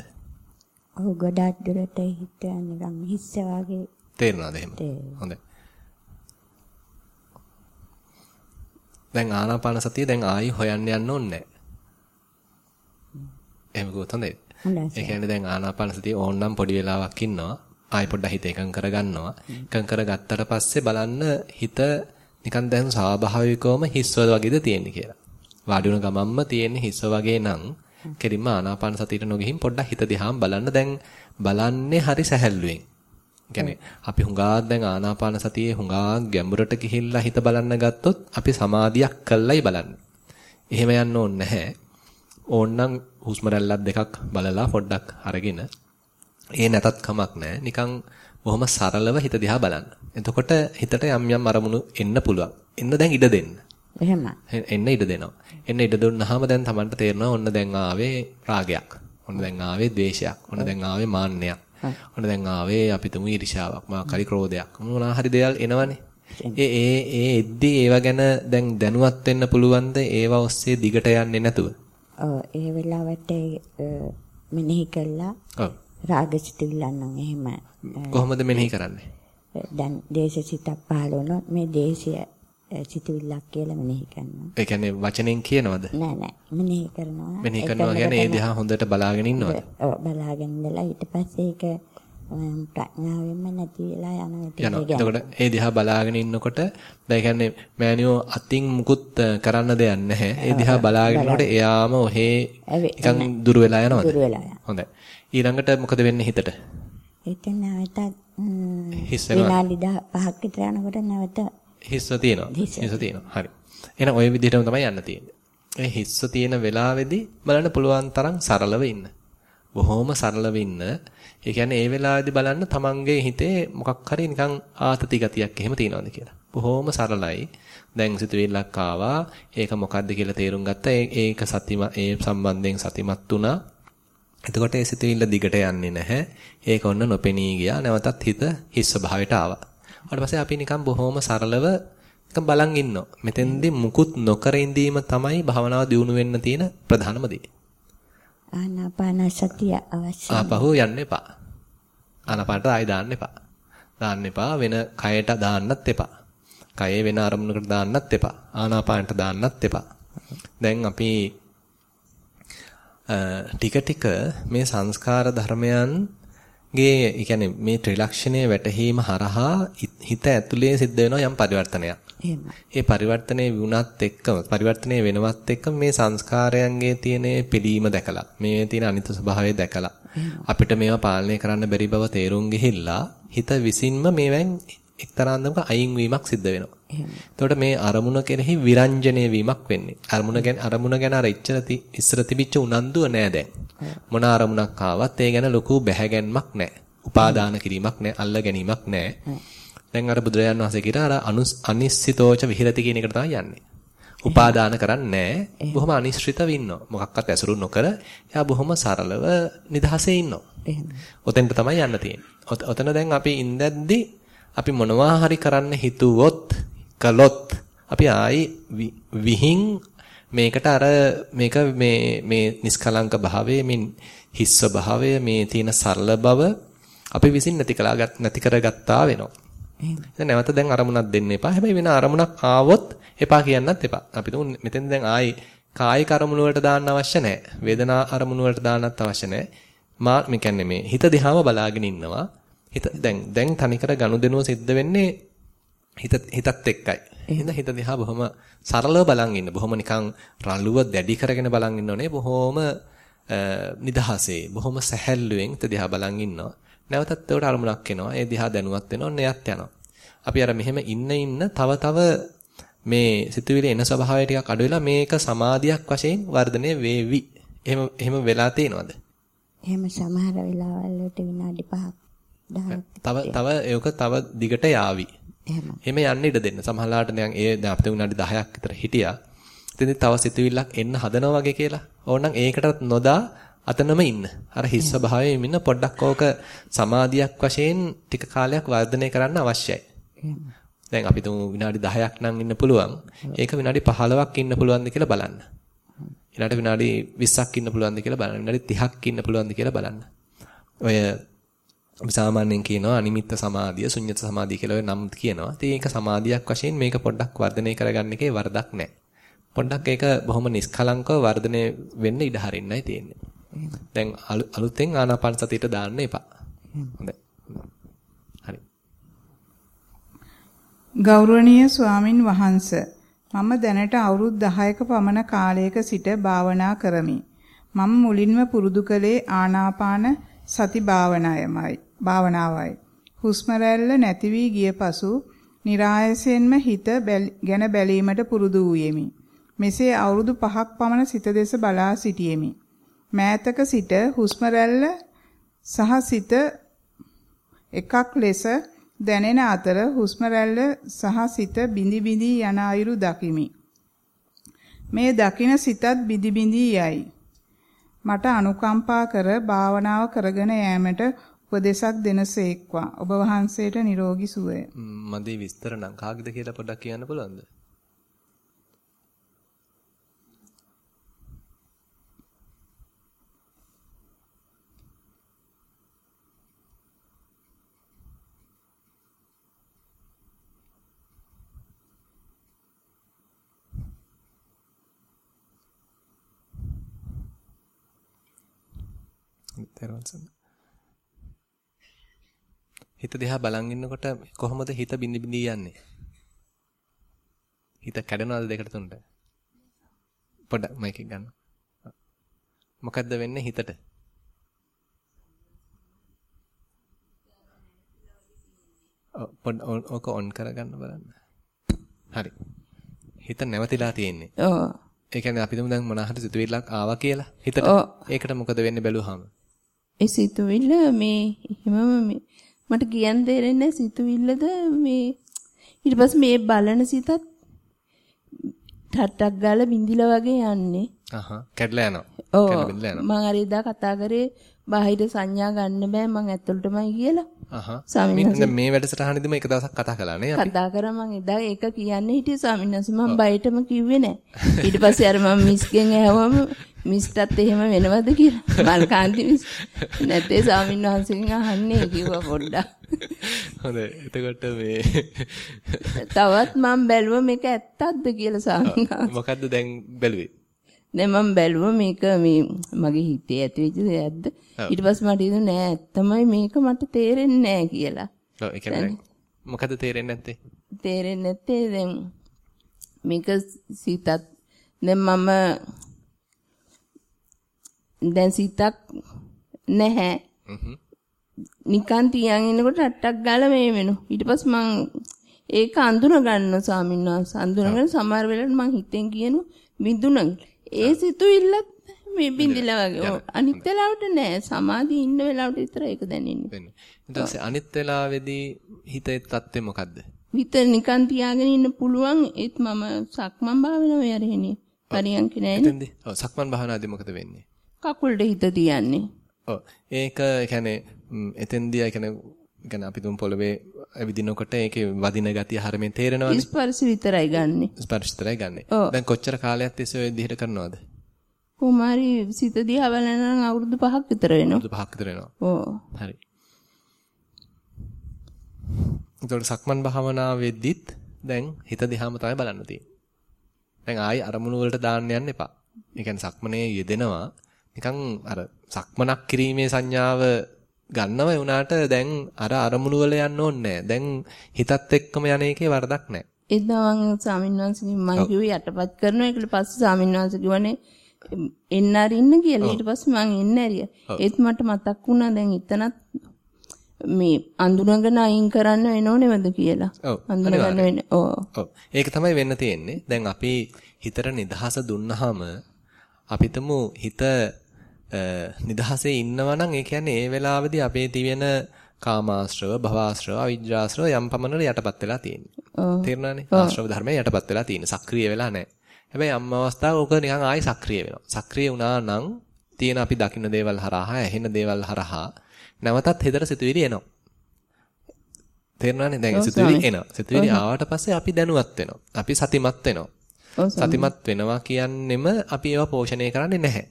ඔව් ගොඩක් දුරට හිත නිකන් හිස්ස වගේ තේරෙනවද එහෙම? හොඳයි. දැන් ආනාපාන සතිය දැන් ආයි හොයන්න යන්න ඕනේ නැහැ. එහෙම කිව්වොත් හොඳයි. ඒ කියන්නේ දැන් ආනාපාන සතිය ඕනනම් පොඩි වෙලාවක් ඉන්නවා. ආයි පොඩ්ඩක් හිත එකඟ කරගන්නවා. එකඟ කරගත්තට පස්සේ බලන්න හිත නිකන් දැන් ස්වාභාවිකවම හිස්ව වගේද තියෙන්නේ කියලා. වාඩි වුණ ගමන්ම තියෙන්නේ හිස්ව වගේ නම් කෙලින්ම ආනාපාන සතියට නොගිහින් පොඩ්ඩක් හිත දිහාම බලන්න දැන් බලන්නේ හරි සැහැල්ලුවෙන්. කියන්නේ අපි හුඟා දැන් ආනාපාන සතියේ හුඟා ගැඹුරට ගිහිල්ලා හිත බලන්න ගත්තොත් අපි සමාධියක් කළයි බලන්නේ. එහෙම යන්න ඕනේ නැහැ. ඕන්නම් හුස්ම රැල්ලක් දෙකක් බලලා පොඩ්ඩක් අරගෙන ඒ නැතත් කමක් නැහැ. නිකන් බොහොම සරලව හිත දිහා බලන්න. එතකොට හිතට යම් යම් අරමුණු එන්න පුළුවන්. එන්න දැන් ඉඩ දෙන්න. එහෙමයි. එන්න ඉඩ දෙනවා. එන්න ඉඩ දුන්නාම දැන් Tamanට තේරෙනවා ඔන්න දැන් ආවේ රාගයක්. ඔන්න දැන් ආවේ ද්වේෂයක්. ඔන්න දැන් ආවේ මාන්නයක්. ඔන්න දැන් ආවේ අපි තුමු ඊර්ෂාවක්. මා කරි ක්‍රෝධයක්. මොනවා හරි දේවල් එනවනේ. ඒ ඒ ඒ එද්දී ඒව ගැන දැන් දැනුවත් වෙන්න පුළුවන්ද? ඒව ඔස්සේ දිගට යන්නේ නැතුව. ඔව් ඒ වෙලාවට මෙනෙහි කළා. ඔව්. රාගසිතිල්ලන් නම් එහෙම. කොහොමද මෙනෙහි කරන්නේ? දැන් දේශසිතක් පහළ වුණොත් මේ දේශය සිතුවිල්ලක් කියලා මෙනෙහි කරනවා. ඒ කියන්නේ වචනෙන් කියනවද? නෑ නෑ මෙනෙහි කරනවා. මෙනෙහි කරනවා කියන්නේ ඒ දිහා හොඳට බලාගෙන ඉන්නවද? ඔව් බලාගෙන ඉඳලා ඊට පස්සේ ඒක ප්‍රඥාවෙන්ම නැති වෙලා යන යනවා. එතකොට ඒ දිහා බලාගෙන ඉන්නකොට දැන් කියන්නේ මෑනියෝ අතින් මුකුත් කරන්න දෙයක් නැහැ. ඒ දිහා බලාගෙන ඉන්නකොට එයාම ඔහේ නිකන් දුර වෙලා යනවද? දුර වෙලා යනවා. හොඳයි. ඊළඟට මොකද වෙන්නේ හිතට? හිස් වෙනවා. විනාඩි 5ක් විතර යනකොට නැවත හිස්ව තියෙනවා. හිස්ව තියෙනවා. හරි. එහෙනම් ওই විදිහටම තමයි යන්න තියෙන්නේ. ඒ හිස්ස තියෙන වෙලාවේදී බලන්න පුළුවන් තරම් සරලව ඉන්න. බොහොම සරලව ඉන්න. ඒ කියන්නේ ඒ වෙලාවේදී බලන්න තමන්ගේ හිතේ මොකක් හරි නිකන් ආතති ගතියක් එහෙම තියෙනවද කියලා. බොහොම සරලයි. දැන් සිතුවිල්ලක් ආවා. ඒක මොකද්ද කියලා තේරුම් ගත්තා. ඒක සතිම ඒ සම්බන්ධයෙන් සතිමත් වුණා. එතකොට ඒ සිතුවිල්ල දිගට යන්නේ නැහැ. ඒක ඔන්න නොපෙනී ගියා. නැවතත් හිත හිස් ස්වභාවයට ආවා. ඊට පස්සේ අපි නිකන් බොහොම සරලව නිකන් බලන් ඉන්නවා. මෙතෙන්දී මුකුත් නොකර ඉඳීම තමයි භවනාව දියුණු වෙන්න තියෙන ප්‍රධානම දේ. ආනාපාන සතිය අවශ්‍යයි. ආපහු යන්න එපා. ආනාපානට ආයි දාන්න එපා. දාන්න එපා වෙන කයට දාන්නත් එපා. කයේ වෙන අරමුණකට දාන්නත් එපා. ආනාපානට දාන්නත් එපා. දැන් අපි ටික ටික මේ සංස්කාර ධර්මයන්ගේ ඒ කියන්නේ මේ ත්‍රිලක්ෂණයේ වැටහීම හරහා හිත ඇතුලේ සිද්ධ වෙන යම් පරිවර්තනයක්. ඒ පරිවර්තනයේ වුණත් එක්කම පරිවර්තනයේ වෙනවත් එක්ක මේ සංස්කාරයන්ගේ තියෙන පිළීම දැකලා මේ තියෙන අනිත්‍ය ස්වභාවය දැකලා අපිට මේවා පාලනය කරන්න බැරි බව තේරුම් ගිහිල්ලා හිත විසින්ම මේවෙන් එක්තරා අන්දමක අයින් වීමක් සිද්ධ වෙනවා. එතකොට මේ අරමුණ කෙරෙහි විරංජනේ වීමක් වෙන්නේ. අරමුණ ගැන අරමුණ ගැන අර ඉච්ඡර ඉස්සර තිබිච්ච උනන්දුව නෑ දැන්. මොන අරමුණක් ආවත් ඒ ගැන ලොකු බැහැගැන්මක් නෑ. උපාදාන කිරීමක් නෑ, අල්ල ගැනීමක් නෑ. දැන් අර බුදුරජාන් වහන්සේ කියන අර අනිශ්චිතෝච විහෙරති කියන එකට තමයි යන්නේ. උපාදාන කරන්නේ. බොහොම අනිශ්චිතව ඉන්නවා. මොකක්වත් ඇසුරු නොකර එයා බොහොම සරලව නිදහසේ ඉන්නවා. ඔතෙන්ට තමයි යන්න තියෙන්නේ. ඔතන දැන් අපි ඉඳද්දි අපි මොනවා හරි කරන්න හිතුවොත් කළොත් අපි ආයි විහිං මේකට අර මේක මේ මේ නිස්කලංක භාවයේ මේ හිස්ස භාවය මේ තියෙන සරල බව අපි විසින් නැති කළා නැති කරගත්තා වෙනවා. එහෙනම් නැවත දැන් අරමුණක් දෙන්න එපා. හැබැයි වෙන අරමුණක් ආවොත් එපා කියන්නත් එපා. අපි තුමු මෙතෙන් දැන් ආයි කායික අරමුණු වලට දාන්න අවශ්‍ය නැහැ. වේදනා අරමුණු වලට දාන්නත් අවශ්‍ය නැහැ. මා මේ කියන්නේ මේ හිත දිහාම බලාගෙන ඉන්නවා. හිත දැන් දැන් තනිකර ගනුදෙනුව සිද්ධ වෙන්නේ හිත හිතත් එක්කයි. එහෙනම් හිත දිහා බොහොම සරලව බලන් ඉන්න. බොහොම නිකන් රළුව දැඩි කරගෙන බලන් ඉන්නෝනේ. බොහොම නිදහසේ, බොහොම සැහැල්ලුවෙන් හිත දිහා බලන් ඉන්නවා. නැවතත් ඒකට අරමුණක් එනවා. ඒ දිහා දැනුවත් වෙනවා. එයත් යනවා. අපි අර මෙහෙම ඉන්න ඉන්න තව තව මේ සිතුවිලි එන ස්වභාවය ටිකක් අඩු වෙලා මේක සමාධියක් වශයෙන් වර්ධනය වේවි. එහෙම එහෙම වෙලා තියෙනවද? එහෙම සමහර වෙලාවල් වලට විනාඩි 5ක් 10ක් තව තව ඒක තව දිගට යාවි. එහෙම. එහෙම යන්න ඉඩ දෙන්න. සමහරලාට දැන් ඒ දැන් අපිට විනාඩි 10ක් විතර හිටියා. ඉතින් තව සිතුවිල්ලක් එන්න හදනවා වගේ කියලා. ඕනනම් ඒකටත් නොදා අතනම ඉන්න. අර හිස් ස්වභාවයෙන් ඉන්න පොඩ්ඩක් ඕක සමාධියක් වශයෙන් ටික කාලයක් වර්ධනය කරන්න අවශ්‍යයි. දැන් අපි තුමු විනාඩි 10ක් නම් ඉන්න පුළුවන්. ඒක විනාඩි 15ක් ඉන්න පුළුවන්ද කියලා බලන්න. ඊළඟට විනාඩි 20ක් ඉන්න පුළුවන්ද කියලා බලන්න. විනාඩි 30ක් ඉන්න පුළුවන්ද කියලා බලන්න. ඔය අපි සාමාන්‍යයෙන් කියනවා අනිමිත්ත සමාධිය, ශුන්්‍යත සමාධිය කියලා ඔය නම් කියනවා. ඉතින් ඒක සමාධියක් වශයෙන් මේක පොඩ්ඩක් වර්ධනය කරගන්න එකේ වරදක් නැහැ. පොඩ්ඩක් ඒක බොහොම නිස්කලංකව වර්ධනය වෙන්න ඉඩ හරින්නයි තියෙන්නේ. දැන් අලුතෙන් ආනාපාන සතියට දාන්න එපා. හොඳයි. හරි. ගෞරවනීය ස්වාමින් වහන්සේ මම දැනට අවුරුදු 10ක පමණ කාලයක සිට භාවනා කරමි. මම මුලින්ම පුරුදු කළේ ආනාපාන සති භාවනාවයි. භාවනාවයි. හුස්ම රැල්ල නැති වී ගිය පසු નિરાයසයෙන්ම හිත ගැන බැලීමට පුරුදු වූයෙමි. මෙසේ අවුරුදු 5ක් පමණ සිත දෙස බලා සිටියෙමි. මෑතක සිට හුස්ම රැල්ල සහ සිත එකක් ලෙස දැනෙන අතර හුස්ම රැල්ල සහ සිත බිඳි බිඳි යන අයුරු දකිමි. මේ දකින සිතත් බිඳි බිඳි යයි. මට අනුකම්පා කර භාවනාව කරගෙන යාමට උපදේශක් දෙනසේක්වා. ඔබ වහන්සේට නිරෝගී සුවය. මදී විස්තර නම් කාගෙද කියලා පොඩ්ඩක් කියන්න පුළුවන්ද? තේරුම් හිත දිහා බලන් ඉන්නකොට කොහොමද හිත බිනි බිනි යන්නේ? හිත කැඩෙනවද දෙකට තුනට? පොඩ්ඩක් මයික් එක ගන්න. මොකද්ද වෙන්නේ හිතට? පොඩ් ඕක ඔන් කරගන්න බලන්න. හරි. හිත නැවතිලා තියෙන්නේ. ඔව්. ඒ කියන්නේ අපි දැන් මොනවා හරි සිතුවිල්ලක් ආවා කියලා හිතට. ඒකට මොකද වෙන්නේ බැලුවාම? ඒ සිතුවිල්ල මේ එහෙමම මට කියන්න දෙරෙන්නේ සිතුවිල්ලද මේ ඊට පස්සේ මේ බලන සිතත් ටට්ටක් ගාලා බින්දිලා වගේ යන්නේ. අහහ කැඩලා යනවා. කැඩලා බින්දිලා යනවා. මම අර එදා කතා කරේ බාහිර සංඥා ගන්න බෑ මං ඇත්තටමයි කියලා. අහහ. මේ මේ වැඩසටහනේදී මම එක දවසක් කතා කළා නේ අපි. කතා කරා මං එදා ඒක කියන්නේ හිටියේ ස්වාමීන් වහන්සේ මං බයටම කිව්වේ නෑ. ඊට පස්සේ අර මම මිස්ගෙන් ඇහුවම මිස්ටත් එහෙම වෙනවද කියලා. <laughs> මල්කාන්ති මිස්. නැත්තේ ස්වාමීන් වහන්සේගෙන් අහන්නේ කිව්වා පොඩ්ඩක්. හොඳයි. එතකොට මේ තවත් මම බැලුවා මේක ඇත්තක්ද කියලා ස්වාමීන් වහන්සේ. මොකද්ද දැන් බැලුවේ? දැන් මම බැලුවා මේක මේ මගේ හිතේ ඇති වෙච්ච දෙයක්ද ඊට පස්සේ මට හිතුනේ නෑ ඇත්තමයි මේක මට තේරෙන්නේ නෑ කියලා. ඔව් ඒ කියන්නේ මොකද තේරෙන්නේ නැත්තේ? තේරෙන්නේ නැත්තේ දැන් මේක සිතත් දැන් මම දැන් සිතක් නැහැ. නිකන් තියන් ඉන්නකොට ටට්ටක් ගාලා මේ වෙනු. ඊට පස්සේ මං ඒක අඳුන ගන්න ස්වාමීන් වහන්සේ අඳුනගෙන සමහර වෙලාවට මං හිතෙන් කියනු විඳුණා. ඒ සිතුවිල්ලත් මේ බින්දිලා වගේ. අනිත් වෙලාවට නෑ. සමාධිය ඉන්න වෙලාවට විතර ඒක දැනෙන්නේ. ඊට පස්සේ අනිත් වෙලාවේදී හිතේ තත්ත්වය මොකද්ද? හිත නිකන් තියාගෙන ඉන්න පුළුවන් ඒත් මම සක්මන් භාවනාව යරෙන්නේ. පරියන්ක නෑනේ. ඔව් සක්මන් භාවනාවේදී මොකද වෙන්නේ? කකුලට හිත තියන්නේ. ඔව් ඒක කියන්නේ එතෙන්දී කියන්නේ කියන්නේ අපි තුන් පොළවේ ඇවිදිනකොට ඒකේ වදින ගතිය හරමෙන් තේරෙනවනේ. ස්පර්ශ විතරයි ගන්නෙ. ස්පර්ශ විතරයි ගන්නෙ. දැන් කොච්චර කාලයක් තිස්සේ ඔය විදිහට කරනවද? කුමාරි සිත දිහා බලනනම් අවුරුදු 5ක් විතර වෙනවා. අවුරුදු 5ක් විතර වෙනවා. ඔව්. හරි. ඒතකොට සක්මන් භාවනාව වෙද්දිත් දැන් හිත දිහාම තමයි බලන්න තියෙන්නේ. දැන් ආයි අරමුණු වලට දාන්න යන්න එපා. ඒ කියන්නේ සක්මනේ යෙදෙනවා නිකන් අර සක්මනක් කිරීමේ සංඥාව ගන්නව වුණාට දැන් අර අරමුණු වල යන්න ඕනේ දැන් හිතත් එක්කම යන එකේ වරදක් නැහැ. එදා මම ස්වාමීන් වහන්සේගෙන් මම කිව්වේ යටපත් කරනවා ඒකට පස්සේ ස්වාමීන් වහන්සේ කිව්වනේ එන්න අරින්න කියලා. ඊට පස්සේ මං එන්න ඇරියා. ඒත් මට මතක් වුණා දැන් එතනත් මේ අඳුනගෙන අයින් කරන්න වෙනව නෙවද කියලා. අඳුනගන්න. ඔව්. ඔව්. ඒක තමයි වෙන්න තියෙන්නේ. දැන් අපි හිතට නිදහස දුන්නාම අපිටම හිත නිදහසේ ඉන්නවා නම් ඒ කියන්නේ ඒ වෙලාවේදී අපේ තියෙන කාමාශ්‍රව, භවආශ්‍රව, අවිජ්ජාශ්‍රව යම් පමණකට යටපත් වෙලා තියෙන්නේ. තේරුණානේ? ආශ්‍රව ධර්මය යටපත් වෙලා තියෙන්නේ. සක්‍රිය වෙලා නැහැ. හැබැයි අම්ම අවස්ථාව ඕක නිකන් ආයි සක්‍රිය වෙනවා. සක්‍රිය වුණා නම් තියෙන අපි දකින්න දේවල් හරහා, ඇහෙන දේවල් හරහා නැවතත් හෙදර සිතුවිලි එනවා. තේරුණානේ? දැන් සිතුවිලි එනවා. සිතුවිලි ආවට පස්සේ අපි දැනුවත් වෙනවා. අපි සතිමත් වෙනවා. සතිමත් වෙනවා කියන්නෙම අපි ඒවා පෝෂණය කරන්නේ නැහැ.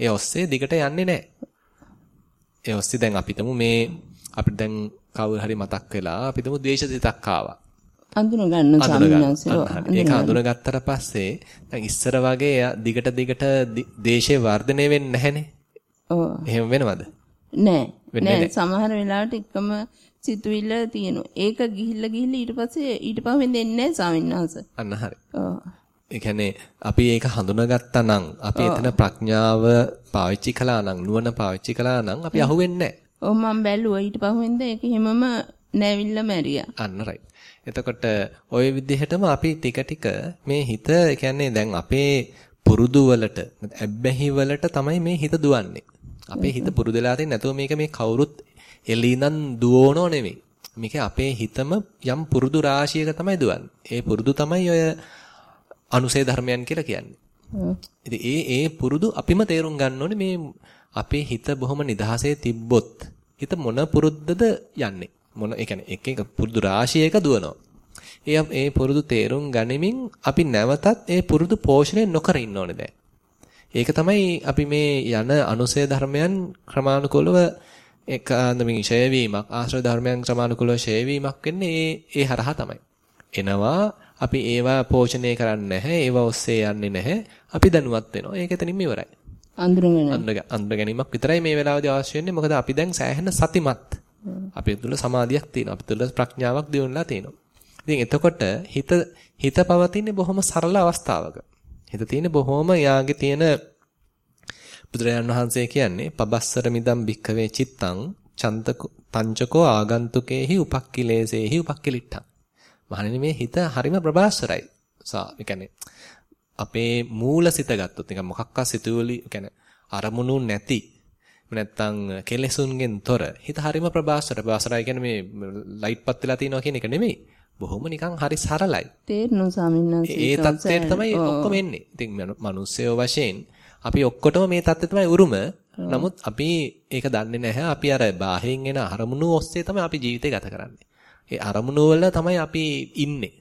ඒ ඔස්සේ දිගට යන්නේ නැහැ. ඒ ඔස්සේ දැන් අපිටම මේ අපිට දැන් කවුරු හරි මතක් වෙලා අපිටම ද්වේෂ සිතක් ආවා. අඳුන ගන්න සම්මානසලෝ. ඒක අඳුනගත්තට පස්සේ දැන් ඉස්සර වගේ දිගට දිගට දේශේ වර්ධනය වෙන්නේ නැහනේ. ඔව්. එහෙම වෙනවද? නෑ. නෑ සමහර වෙලාවට එකම සිතුවිල්ල තියෙනවා. ඒක ගිහිල්ලා ගිහිල්ලා ඊට පස්සේ ඊට පස්සේ දෙන්නේ නැහැ ස්වාමීන් වහන්සේ. අන්න හරි. ඔව්. ඒ කියන්නේ අපි ඒක හඳුනාගත්තා නම් අපි එතන ප්‍රඥාව පාවිච්චි කළා නම් නුවණ පාවිච්චි කළා නම් අපි අහුවෙන්නේ නැහැ. ඔව් මම බැලුවා ඊට පහුවෙන්ද ඒක හිමම නැවිල්ලා මැරියා. අන්න රයිට්. එතකොට ওই විදිහටම අපි ටික ටික මේ හිත කියන්නේ දැන් අපේ පුරුදු වලට ඇබ්බැහි වලට තමයි මේ හිත දුවන්නේ. අපේ හිත පුරුදුලා තියෙන්නේ නැතුව මේක මේ කවුරුත් එළිනන් දුවනෝ නෙමෙයි. මේක අපේ හිතම යම් පුරුදු රාශියක තමයි දුවන්නේ. ඒ පුරුදු තමයි ඔය අනුසේ ධර්මයන් කියලා කියන්නේ. ඉතින් ඒ ඒ පුරුදු අපිම තේරුම් ගන්න ඕනේ මේ අපේ හිත බොහොම නිදහසේ තිබ්බොත් හිත මොන පුරුද්දද යන්නේ. මොන ඒ කියන්නේ එක එක පුරුදු රාශියක දුවනවා. ඒ ඒ පුරුදු තේරුම් ගනිමින් අපි නැවතත් ඒ පුරුදු පෝෂණය නොකර ඉන්න ඕනේ දැන්. ඒක තමයි අපි මේ යන අනුසය ධර්මයන් ක්‍රමානුකූලව එක අන්දමින් ඡය වීමක් ආශ්‍රය ධර්මයන් ක්‍රමානුකූලව ඡය වීමක් වෙන්නේ ඒ ඒ හරහා තමයි. එනවා අපි ඒවා පෝෂණය කරන්නේ නැහැ. ඒවා ඔස්සේ යන්නේ නැහැ. අපි දැනුවත් වෙනවා. ඒක එතනින්ම ඉවරයි. අඳුරගෙන අඳුර ගැනීමක් විතරයි මේ වෙලාවේදී අවශ්‍ය වෙන්නේ. මොකද අපි දැන් සෑහෙන සතිමත්. අපි තුළ සමාධියක් තියෙනවා. අපි තුළ ප්‍රඥාවක් දියුණුලා තියෙනවා. ඉතින් එතකොට හිත හිත පවතින්නේ බොහොම සරල අවස්ථාවක. හිත තියෙන්නේ බොහොම යාගේ තියෙන බුදුරජාණන් වහන්සේ කියන්නේ පබස්සර මිදම් භික්කවේ චිත්තං චන්තක පංචකෝ ආගන්තුකේහි උපක්ඛිලේසේහි උපක්ඛිලිට්ඨං මහණෙනි මේ හිත හරිම ප්‍රබාස්වරයි. ඒ කියන්නේ අපේ මූලසිත ගත්තොත් නිකන් මොකක්වත් සිතුවිලි කියන්නේ අරමුණු නැති නැත්තම් කෙලෙසුන්ගෙන් තොර හිත හරිම ප්‍රබාසර ප්‍රබාසරයි කියන්නේ මේ ලයිට් පත් වෙලා තියෙනවා කියන එක නෙමෙයි. බොහොම නිකන් හරි සරලයි. තේරෙනවා ස්වාමීන්. ඒ தත්ත්වයට තමයි ඔක්කොම එන්නේ. ඉතින් මිනිස්සයෝ වශයෙන් අපි ඔක්කොටම මේ தත්ත්වය තමයි උරුම. නමුත් අපි ඒක දන්නේ නැහැ. අපි අර බාහිරින් එන අරමුණු ඔස්සේ තමයි අපි ජීවිතය ගත කරන්නේ. ඒ අරමුණු වල තමයි අපි ඉන්නේ.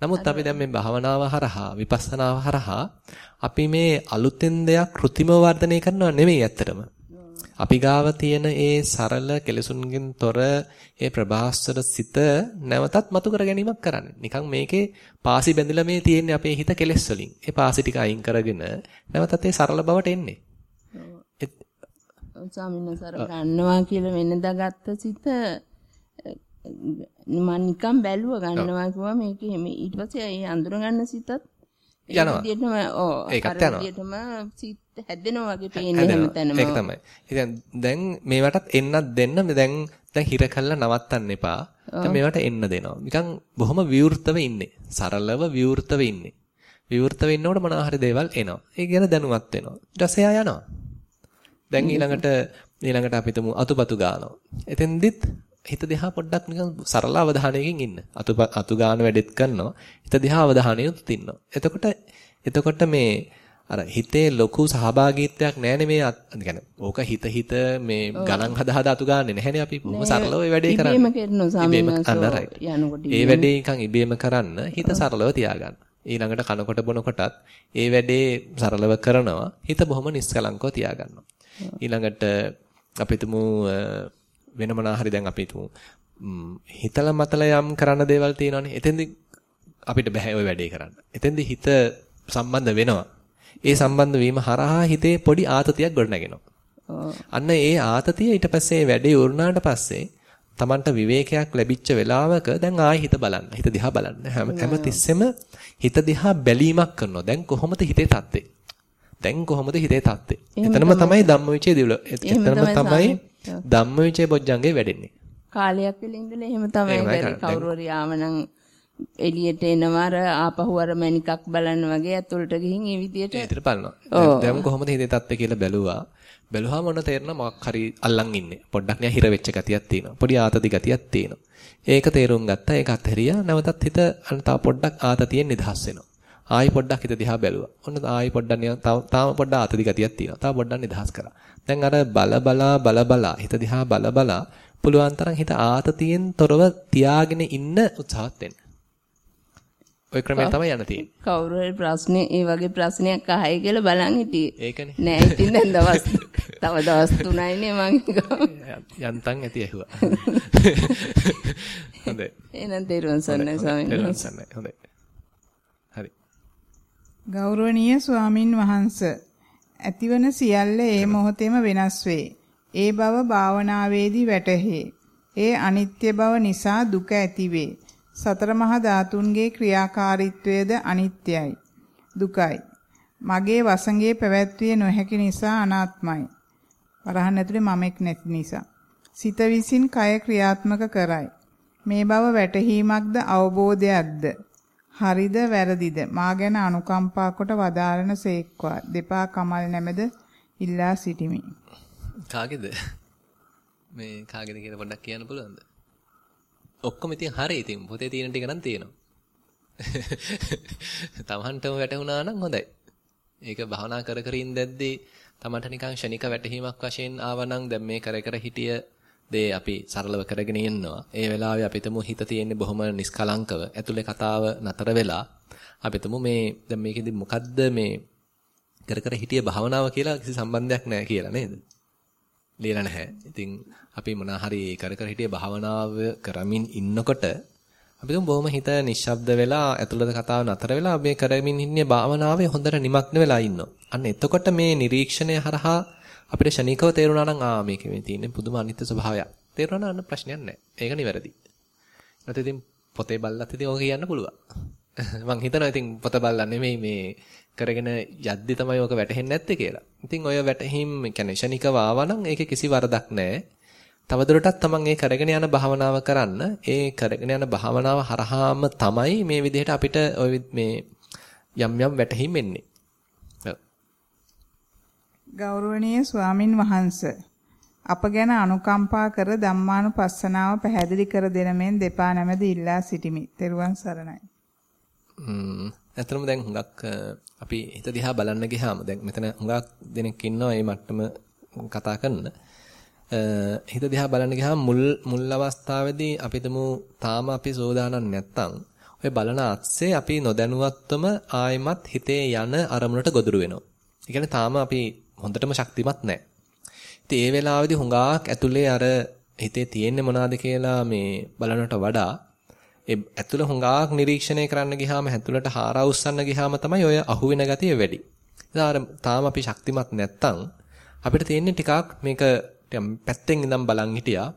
නමුත් අපි දැන් මේ භාවනාව හරහා විපස්සනාව හරහා අපි මේ අලුතෙන් දෙයක් કૃතිම වර්ධනය කරනව නෙමෙයි ඇත්තටම. අපි ගාව තියෙන ඒ සරල කෙලසුන්ගෙන් තොර ඒ ප්‍රභාස්වර සිත නැවතත් මතු කර ගැනීමක් කරන්නේ. නිකන් මේකේ පාසි බැඳිලා මේ තියෙන්නේ අපේ හිත කෙලස් වලින්. ඒ පාසි ටික අයින් කරගෙන නැවතත් ඒ සරල බවට එන්නේ. ස්වාමීන් වහන්සේ ගන්නවා කියලා වෙනදා ගත්ත සිත මම නිකන් බැලුව ගන්නවා කිව්වා මේක ඊට පස්සේ ඒ අඳුර ගන්න සිතත් යනවා. විදිහටම ඔව් ඒකත් යනවා. විදිහටම සිත් හැදෙනවා වගේ පේන්නේ හැමතැනම. ඒක තමයි. ඉතින් දැන් මේවටත් එන්නත් දෙන්න දැන් දැන් හිර කළා නවත්තන්න එපා. දැන් මේවට එන්න දෙනවා. නිකන් බොහොම විවෘතව ඉන්නේ. සරලව විවෘතව ඉන්නේ. විවෘතව ඉන්නකොට මොනවා හරි දේවල් එනවා. ඒ ගැන දැනුවත් වෙනවා. ඊට පස්සේ යනවා. දැන් ඊළඟට ඊළඟට අපි තුමු අතුපතු ගන්නවා. එතෙන්දිත් හිත දිහා පොඩ්ඩක් නිකන් සරල අවධානයකින් ඉන්න. අතු අතු ගන්න වැඩෙත් කරනවා. හිත දිහා අවධානයෙන් ඉන්නවා. එතකොට එතකොට මේ අර හිතේ ලොකු සහභාගීත්වයක් නැහැනේ මේ يعني ඕක හිත හිත මේ ගණන් හදා හදා අතු ගන්නෙ නැහැනේ අපි බොහොම සරලව ඒ වැඩේ කරන්නේ. ඉබේම කරනවා සාමාන්‍යයෙන් යනකොට ඒ වැඩේ නිකන් ඉබේම කරන්න හිත සරලව තියාගන්න. ඊළඟට කනකොට බොනකොටත් ඒ වැඩේ සරලව කරනවා. හිත බොහොම නිස්කලංකව තියාගන්නවා. ඊළඟට අපි තුමු වෙන මොනා හරි දැන් අපි හිතමු හිතලා මතලා යම් කරන්න දේවල් තියෙනවානේ. එතෙන්දි අපිට බෑ ওই වැඩේ කරන්න. එතෙන්දි හිත සම්බන්ධ වෙනවා. ඒ සම්බන්ධ වීම හරහා හිතේ පොඩි ආතතියක් ගොඩනගෙනවා. අන්න ඒ ආතතිය ඊට පස්සේ වැඩේ උරුණාට පස්සේ Tamanට විවේකයක් ලැබිච්ච වෙලාවක දැන් ආයි හිත බලන්න. හිත දිහා බලන්න. හැම හැම තිස්සෙම හිත දිහා බැලීමක් කරනවා. දැන් කොහොමද හිතේ තත්ත්වේ? දැන් කොහොමද හිතේ තත්ත්වේ? එතනම තමයි ධම්මවිචේ දිවල. එතනම තමයි ධම්මවිචේ බොජ්ජංගේ වැඩෙන්නේ. කාලයක් වෙලා ඉඳලා එහෙම තමයි කවුරු හරි ආවනම් එළියට එනවා අර ආපහු අර මණිකක් බලන්න වගේ ඇතුළට ගිහින් ඒ විදියට ඒතර බලනවා. දැන් කොහොමද හිතේ තත්ත්වය කියලා බැලුවා. බැලුවාම මොන තේරෙන මොකක් හරි අල්ලන් ඉන්නේ. පොඩ්ඩක් නිකන් හිර වෙච්ච ගතියක් තියෙනවා. පොඩි ආතති ගතියක් තියෙනවා. ඒක තේරුම් ගත්තා. ඒක අත්හැරියා. නැවතත් හිත අන්න තව පොඩ්ඩක් ආතතියෙන් නිදහස් වෙනවා. ආයි පොඩ්ඩක් හිත දිහා බැලුවා. ඔන්න ආයි පොඩ්ඩක් නිකන් තාම පොඩ්ඩක් ආතති ගතියක් තියෙනවා. තාම පොඩ්ඩක් නිදහස් කරා. දැන් අර බල බලා බල බලා හිත දිහා බල බලා පුළුවන් තරම් හිත ආතතියෙන් තොරව තියාගෙන ඉන්න උත්සාහත් වෙන්න. ওই ක්‍රමය තමයි යන්න තියෙන්නේ. කවුරු හරි ප්‍රශ්නේ ඒ වගේ ප්‍රශ්නයක් අහයි කියලා බලන් හිටියේ. ඒකනේ. නෑ ඉතින් දැන් දවස් තව දවස් 3යිනේ මං යන්තම් ඇති ඇහුවා. හොඳයි. එහෙනම් තේරුවන් සන්නයි ස්වාමීන් වහන්සේ. හොඳයි. හරි. ගෞරවනීය ස්වාමින් වහන්සේ ඇතිවන සියල්ල ඒ මොහොතේම වෙනස් වේ. ඒ බව භාවනාවේදී වැටහේ. ඒ අනිත්‍ය බව නිසා දුක ඇතිවේ. සතර මහා ධාතුන්ගේ ක්‍රියාකාරීත්වයද අනිත්‍යයි. දුකයි. මගේ වසඟේ පැවැත්විය නොහැකි නිසා අනාත්මයි. වරහන් ඇතුලේ මමෙක් නැති නිසා. සිත විසින් කය ක්‍රියාත්මක කරයි. මේ බව වැටහීමක්ද අවබෝධයක්ද? හරිද වැරදිද? මා ගැන අනුකම්පා කොට වදාරන සේක්වා. දෙපා කමල් නැමෙද ඉල්ලා සිටිමි. කාගේද? මේ කාගේද කියලා පොඩ්ඩක් කියන්න පුළුවන්ද? ඔක්කොම ඉතින් හරි ඉතින් පොතේ තියෙන ටික නම් තියෙනවා. <laughs> තමහන්ටම වැටුණා නම් හොඳයි. ඒක භවනා කර කර ඉඳද්දී තමන්ට නිකන් ෂණික වැටහීමක් වශයෙන් ආවනම් දැන් මේ කර කර හිටිය දේ අපි සරලව කරගෙන යනවා. ඒ වෙලාවේ අපිටම හිත තියෙන්නේ බොහොම නිස්කලංකව. ඇතුලේ කතාව නතර වෙලා අපිටම මේ දැන් මේකෙදි මොකද්ද මේ කර කර හිටිය භවනාව කියලා කිසි සම්බන්ධයක් නැහැ කියලා නේද? ලියලා නැහැ. ඉතින් අපි මොනා හරි කර කර හිටිය භාවනාව කරමින් ඉන්නකොට අපි තුන් බොහොම හිත නිශ්ශබ්ද වෙලා ඇතුළත කතාව නතර වෙලා මේ කරමින් ඉන්නේ භාවනාවේ හොඳට නිමග්න වෙලා ඉන්නවා. අන්න එතකොට මේ නිරීක්ෂණය හරහා අපිට ෂණිකව තේරුණා නම් ආ මේකේ මේ තියෙන පුදුම අනිත්‍ය ස්වභාවයක්. තේරුණා නම් ප්‍රශ්නයක් නැහැ. ඒක නිවැරදි. නැත්නම් ඉතින් පොතේ බල්ලත් ඉතින් ඕක කියන්න පුළුවන්. <laughs> මං හිතනවා ඉතින් පොත බල්ලා නෙමෙයි මේ කරගෙන යද්දි තමයි ඕක වැටහෙන්නේ නැත්තේ කියලා. ඉතින් ඔය වැටහිම් කියන්නේ ෂණිකව ආවනම් ඒකේ කිසි වරදක් නැහැ. තවදුරටත් තමන් ඒ කරගෙන යන භාවනාව කරන්න ඒ කරගෙන යන භාවනාව හරහාම තමයි මේ විදිහට අපිට ওই මේ යම් යම් වැටහිම් එන්නේ. ගෞරවනීය ස්වාමින් වහන්සේ අප ගැන අනුකම්පා කර ධම්මානුපස්සනාව පැහැදිලි කර දෙන මෙන් දෙපා නැමෙද ඉල්ලා සිටිමි. ත්වන් සරණයි. ම්ම් ඇත්තටම දැන් හුඟක් අපි හිත දිහා බලන්න ගියාම දැන් මෙතන හුඟක් දෙනෙක් ඉන්නවා මේ මට්ටම කතා කරන. හිත දිහා බලන්න ගියාම මුල් මුල් අවස්ථාවේදී අපිටම තාම අපි සෝදානම් නැත්තම් ඔය බලන අත්සේ අපි නොදැනුවත්වම ආයමත් හිතේ යන අරමුණට ගොදුරු වෙනවා. ඒ කියන්නේ තාම අපි හොඳටම ශක්තිමත් නැහැ. ඉතින් ඒ වෙලාවේදී හුඟක් ඇතුලේ අර හිතේ තියෙන්නේ මොනවද කියලා මේ බලනට වඩා ඒ ඇතුළ හුඟක් නිරීක්ෂණය කරන්න ගියාම ඇතුළට හාරා උස්සන්න ගියාම තමයි ඔය අහුවෙන ගතිය වැඩි. ඉතින් තාම අපි ශක්තිමත් නැත්තම් අපිට තියෙන්නේ ටිකක් මේක පැත්තෙන් ඉඳන් බලන් හිටියා.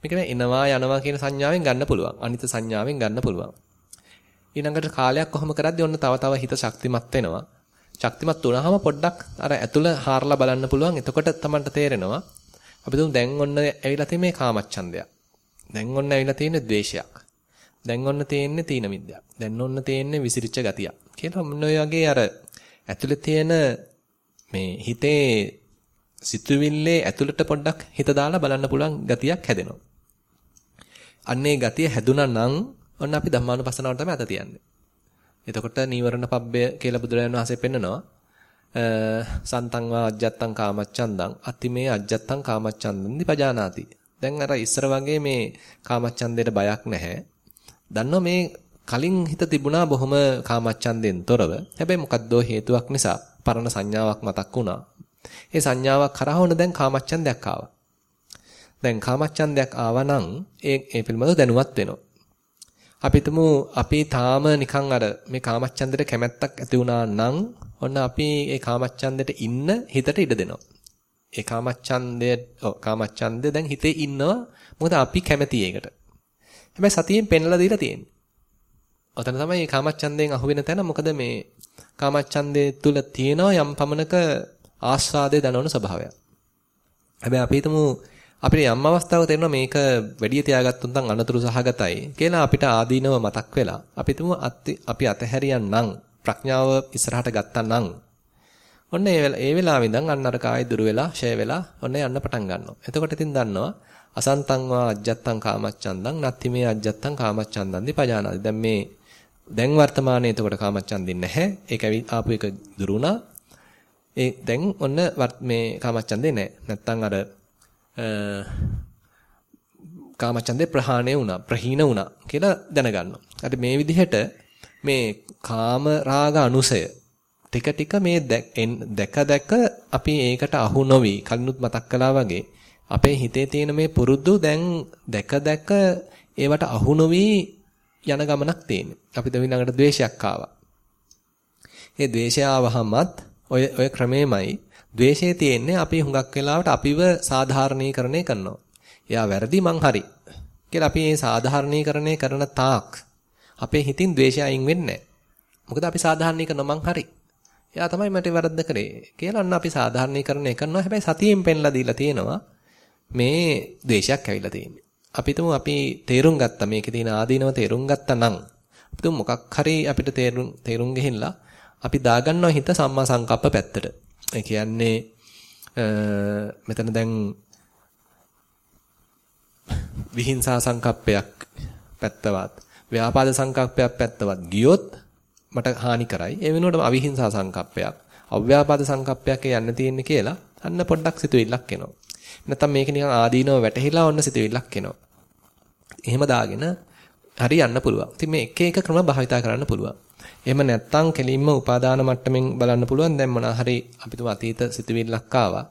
මේක එනවා යනවා කියන සංඥාවෙන් ගන්න පුළුවන්. අනිත් සංඥාවෙන් ගන්න පුළුවන්. ඊළඟට කාලයක් කොහොම කරද්දී ඔන්න තව තව හිත ශක්තිමත් වෙනවා. ශක්තිමත් වුණාම පොඩ්ඩක් අර ඇතුළ හාරලා බලන්න පුළුවන්. එතකොට තමන්ට තේරෙනවා අපි දුම් දැන් ඔන්න ඇවිල්ලා තියෙන්නේ කාමච්ඡන්දයක්. දැන් ඔන්න ඇවිල්ලා තියෙන්නේ ද්වේෂයක්. දැන් ඔන්න තියෙන්නේ තීන මිද්‍යාව. දැන් ඔන්න තියෙන්නේ විසිරිච්ච ගතිය. කියලා මොන ඔය වගේ අර ඇතුළේ තියෙන මේ හිතේ සිතුවිල්ලේ ඇතුළට පොඩ්ඩක් හිත දාලා බලන්න පුළුවන් ගතියක් හැදෙනවා. අන්නේ ගතිය හැදුනා නම් ඔන්න අපි ධම්මානුපස්සනාවට තමයි අත තියන්නේ. එතකොට නීවරණ පබ්බය කියලා බුදුරජාණන් වහන්සේ පෙන්නනවා. සන්තං වා අජ්ජත්තං කාමච්ඡන්දං අතිමේ අජ්ජත්තං කාමච්ඡන්දං දිපජානාති. දැන් අර ඉස්සර වගේ මේ කාමච්ඡන්දේට බයක් නැහැ. දන්නවා මේ කලින් හිත තිබුණා බොහොම කාමච්ඡන්දෙන් තොරව. හැබැයි මොකද්දෝ හේතුවක් නිසා පරණ සංඥාවක් මතක් වුණා. ඒ සංඥාවක් කරා වුණ දැන් කාමච්ඡන්දයක් ආවා. දැන් කාමච්ඡන්දයක් ආවා නම් ඒ ඒ පිළිබඳව දැනුවත් වෙනවා. අපි අපි තාම නිකන් අර මේ කාමච්ඡන්දෙට කැමැත්තක් ඇති වුණා නම් ඔන්න අපි ඒ කාමච්ඡන්දෙට ඉන්න හිතට ඉඩ දෙනවා. ඒ කාමච්ඡන්දය ඔව් කාමච්ඡන්දේ දැන් හිතේ ඉන්නවා. මොකද අපි කැමති ඒකට. හැබැයි සතියෙන් පෙන්ලා දීලා තියෙන්නේ. ඔතන තමයි මේ කාමච්ඡන්දයෙන් අහුවෙන තැන මොකද මේ කාමච්ඡන්දේ තුල තියෙනවා යම් පමණක ආස්වාදයේ දනවන ස්වභාවයක්. හැබැයි අපි හිතමු අපිට යම් අවස්ථාවක තේරෙනවා මේක වැඩි තියාගත්තොත් නම් අනතුරු සහගතයි කියලා අපිට ආදීනව මතක් වෙලා අපි තුමු අපි අතහැරියන් නම් ප්‍රඥාව ඉස්සරහට ගත්තා නම් ඔන්න ඒ වෙලාවෙ ඉඳන් අන්න අර කාය දුර වෙලා ෂය වෙලා ඔන්න යන්න පටන් ගන්නවා. එතකොට ඉතින් දන්නවා අසන්තං වා අජ්ජත්තං කාමච්ඡන්දං නත්ති මේ අජ්ජත්තං කාමච්ඡන්දං දිපජානාති. දැන් මේ දැන් වර්තමානයේ එතකොට කාමච්ඡන්දින් නැහැ. ඒක ආපු එක දුරුණා. ඒ දැන් ඔන්න මේ කාමච්ඡන්දේ නැහැ. නැත්තම් අර කාමචන්දේ ප්‍රහාණය වුණා ප්‍රහීන වුණා කියලා දැනගන්නවා. හරි මේ විදිහට මේ කාම රාග අනුසය ටික ටික මේ දැක දැක අපි ඒකට අහු නොවි කලිනුත් මතක් කළා වගේ අපේ හිතේ තියෙන මේ පුරුදු දැන් දැක දැක ඒවට අහු නොවි යන ගමනක් තියෙන්නේ. අපි දෙවියන් ළඟට ද්වේෂයක් ආවා. ඒ ද්වේෂය ආවහමත් ඔය ඔය ක්‍රමෙමයි ද්වේෂය තියෙන්නේ අපි හුඟක් වෙලාවට අපිව සාධාරණීකරණය කරනවා. එයා වැරදි මං හරි. කියලා අපි මේ සාධාරණීකරණය කරන තාක් අපේ හිතින් ද්වේෂය අයින් වෙන්නේ මොකද අපි සාධාරණීකරන මං හරි. එයා තමයි මට වැරද්ද කරේ. කියලා අන්න අපි සාධාරණීකරණය කරනවා. හැබැයි සතියෙන් පෙන්ලා දීලා තියෙනවා මේ ද්වේෂයක් ඇවිල්ලා තියෙන්නේ. අපි තුමු අපි තේරුම් ගත්තා මේකේ තියෙන ආදීනව තේරුම් ගත්තා නම් අපි මොකක් හරි අපිට තේරුම් තේරුම් ගෙහිලා අපි දාගන්නවා හිත සම්මා සංකප්ප පැත්තට. ඒ කියන්නේ මෙතන දැන් විහිංසා සංකප්පයක් පැත්තවත් ව්‍යාපාද සංකප්පයක් පැත්තවත් ගියොත් මට හානි කරයි. ඒ වෙනුවට අවිහිංසා සංකප්පයක්, අව්‍යාපාද සංකප්පයක් යන්න තියෙන්නේ කියලා අන්න පොඩ්ඩක් සිතුවිල්ලක් එනවා. නැත්තම් මේක නිකන් ආදීනව වැටහිලා ඔන්න සිතුවිල්ලක් එනවා. එහෙම දාගෙන හරි යන්න පුළුවන්. ඉතින් මේ එක එක ක්‍රම භාවිතා කරන්න පුළුවන්. එහෙම නැත්තම් කෙලින්ම උපාදාන මට්ටමින් බලන්න පුළුවන් දැන් මොනවා හරි අපි තුම අතීත සිතුවිල්ලක් ආවා.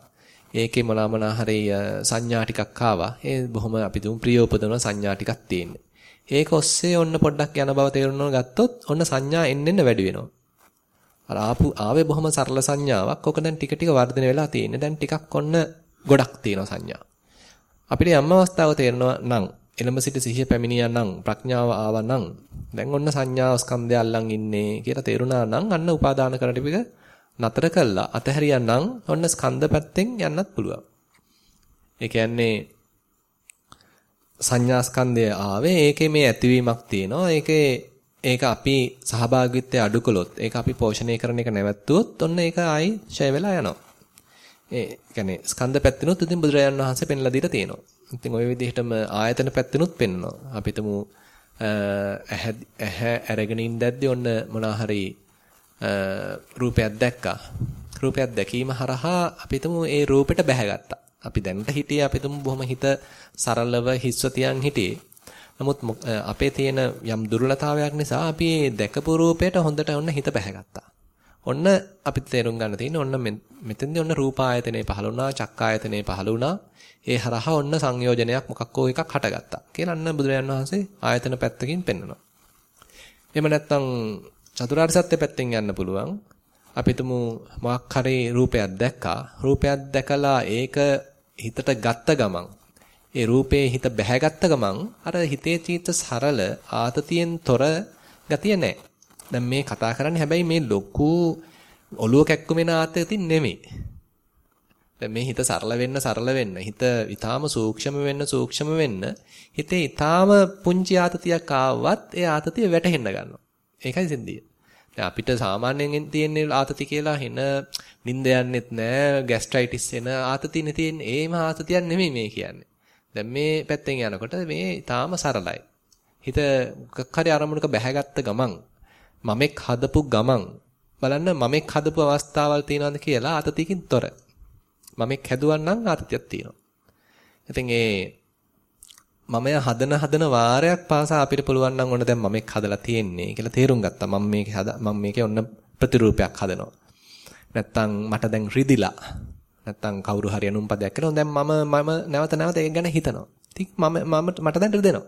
ඒකේ මොනවා මොනවා හරි සංඥා ටිකක් ආවා. ඒ බොහොම අපි තුම ප්‍රිය උපදවන සංඥා ටිකක් තියෙන්නේ. ඒක ඔස්සේ ඔන්න පොඩ්ඩක් යන බව තේරුම් ගත්තොත් ඔන්න සංඥා එන්න එන්න වැඩි වෙනවා. අර ආපු ආවේ බොහොම සරල සංඥාවක්. ඔක දැන් ටික ටික වර්ධනය වෙලා තියෙන්නේ. දැන් ටිකක් ඔන්න ගොඩක් තියෙනවා සංඥා. අපිට යම් අවස්ථාවක තේරෙනවා නම් එළඹ සිට සිහිය පැමිණියා නම් ප්‍රඥාව ආවා නම් දැන් ඔන්න සංඥා ස්කන්ධය අල්ලන් ඉන්නේ කියලා තේරුණා නම් අන්න උපාදාන කරන ටික නතර කළා අතහැරියා නම් ඔන්න ස්කන්ධ පැත්තෙන් යන්නත් පුළුවන්. ඒ කියන්නේ සංඥා ස්කන්ධය ආවේ ඒකේ මේ ඇතිවීමක් තියෙනවා. ඒකේ ඒක අපි සහභාගීත්වය අඩු කළොත් ඒක අපි පෝෂණය කරන එක නැවැත්තුවොත් ඔන්න ඒක ආයි ඡය වෙලා යනවා. ඒ කියන්නේ ස්කන්ධ පැත්තිනුත් ඉතින් බුදුරජාණන් වහන්සේ පෙන්ලා දීලා තියෙනවා. ඉතින් ওই විදිහටම ආයතන පැත්තිනුත් පෙන්වනවා. අපි තුමු ඇහැ අරගෙන ඉඳද්දී ඔන්න මොනවා හරි රූපයක් දැක්කා. රූපයක් දැකීම හරහා අපි තුමු ඒ රූපෙට බැහැගත්තා. අපි දැනට හිටියේ අපි තුමු බොහොම හිත සරලව හිස්ව තියන් හිටියේ. නමුත් අපේ තියෙන යම් දුර්වලතාවයක් නිසා අපි දැකපු රූපයට හොඳට ඔන්න හිත බැහැගත්තා. ඔන්න අපිට තේරුම් ගන්න තියෙන්නේ ඔන්න මෙතෙන්දී ඔන්න රූපායතනේ පහළ වුණා, චක්කායතනේ පහළ වුණා. ඒ හරහා ඔන්න සංයෝජනයක් මොකක්කෝ එකක් හටගත්තා. කියලා අන්න බුදුරජාණන් වහන්සේ ආයතන පැත්තකින් පෙන්වනවා. එහෙම නැත්නම් චතුරාර්ය සත්‍ය පැත්තෙන් යන්න පුළුවන්. අපි තුමු මොකක් හරි රූපයක් දැක්කා. රූපයක් දැකලා ඒක හිතට ගත්ත ගමන් ඒ රූපේ හිත බැහැගත්ත ගමන් අර හිතේ චීත සරල ආතතියෙන් තොර ගතිය නැහැ. දැන් මේ කතා කරන්නේ හැබැයි මේ ලොකු ඔළුව කැක්කුමෙන ආතතිය නෙමෙයි. දැන් මේ හිත සරල වෙන්න සරල වෙන්න හිත ඊටාම සූක්ෂම වෙන්න සූක්ෂම වෙන්න හිතේ ඊටාම පුංචි ආතතියක් ආවත් ඒ ආතතිය වැටහෙන්න ගන්නවා. ඒකයි සිද්ධිය. දැන් අපිට සාමාන්‍යයෙන් තියෙන ආතති කියලා හින නිින්ද යන්නෙත් නෑ ગેස්ට්‍රයිටිස් එන ආතතියනේ තියෙන්නේ. ඒම ආතතියක් නෙමෙයි මේ කියන්නේ. දැන් මේ පැත්තෙන් යනකොට මේ ඊටාම සරලයි. හිත මොකක් හරි අරමුණක බැහැගත්ත ගමන් මමෙක් හදපු ගමන් බලන්න මමෙක් හදපු අවස්ථාවල් තියෙනවද කියලා ආතතියකින් තොර. මමෙක් හැදුවන් නම් ආතතියක් තියෙනවා. ඉතින් ඒ මම හදන හදන වාරයක් පාසා අපිට පුළුවන් නම් ඔන්න දැන් මමෙක් හදලා තියෙන්නේ කියලා තේරුම් ගත්තා. මම මේක හද මම මේකේ ඔන්න ප්‍රතිරූපයක් හදනවා. නැත්තම් මට දැන් රිදිලා නැත්තම් කවුරු හරි අනුම්පදයක් කරනවා. දැන් මම මම නැවත නැවත ඒක ගැන හිතනවා. ඉතින් මම මම මට දැන් රිදෙනවා.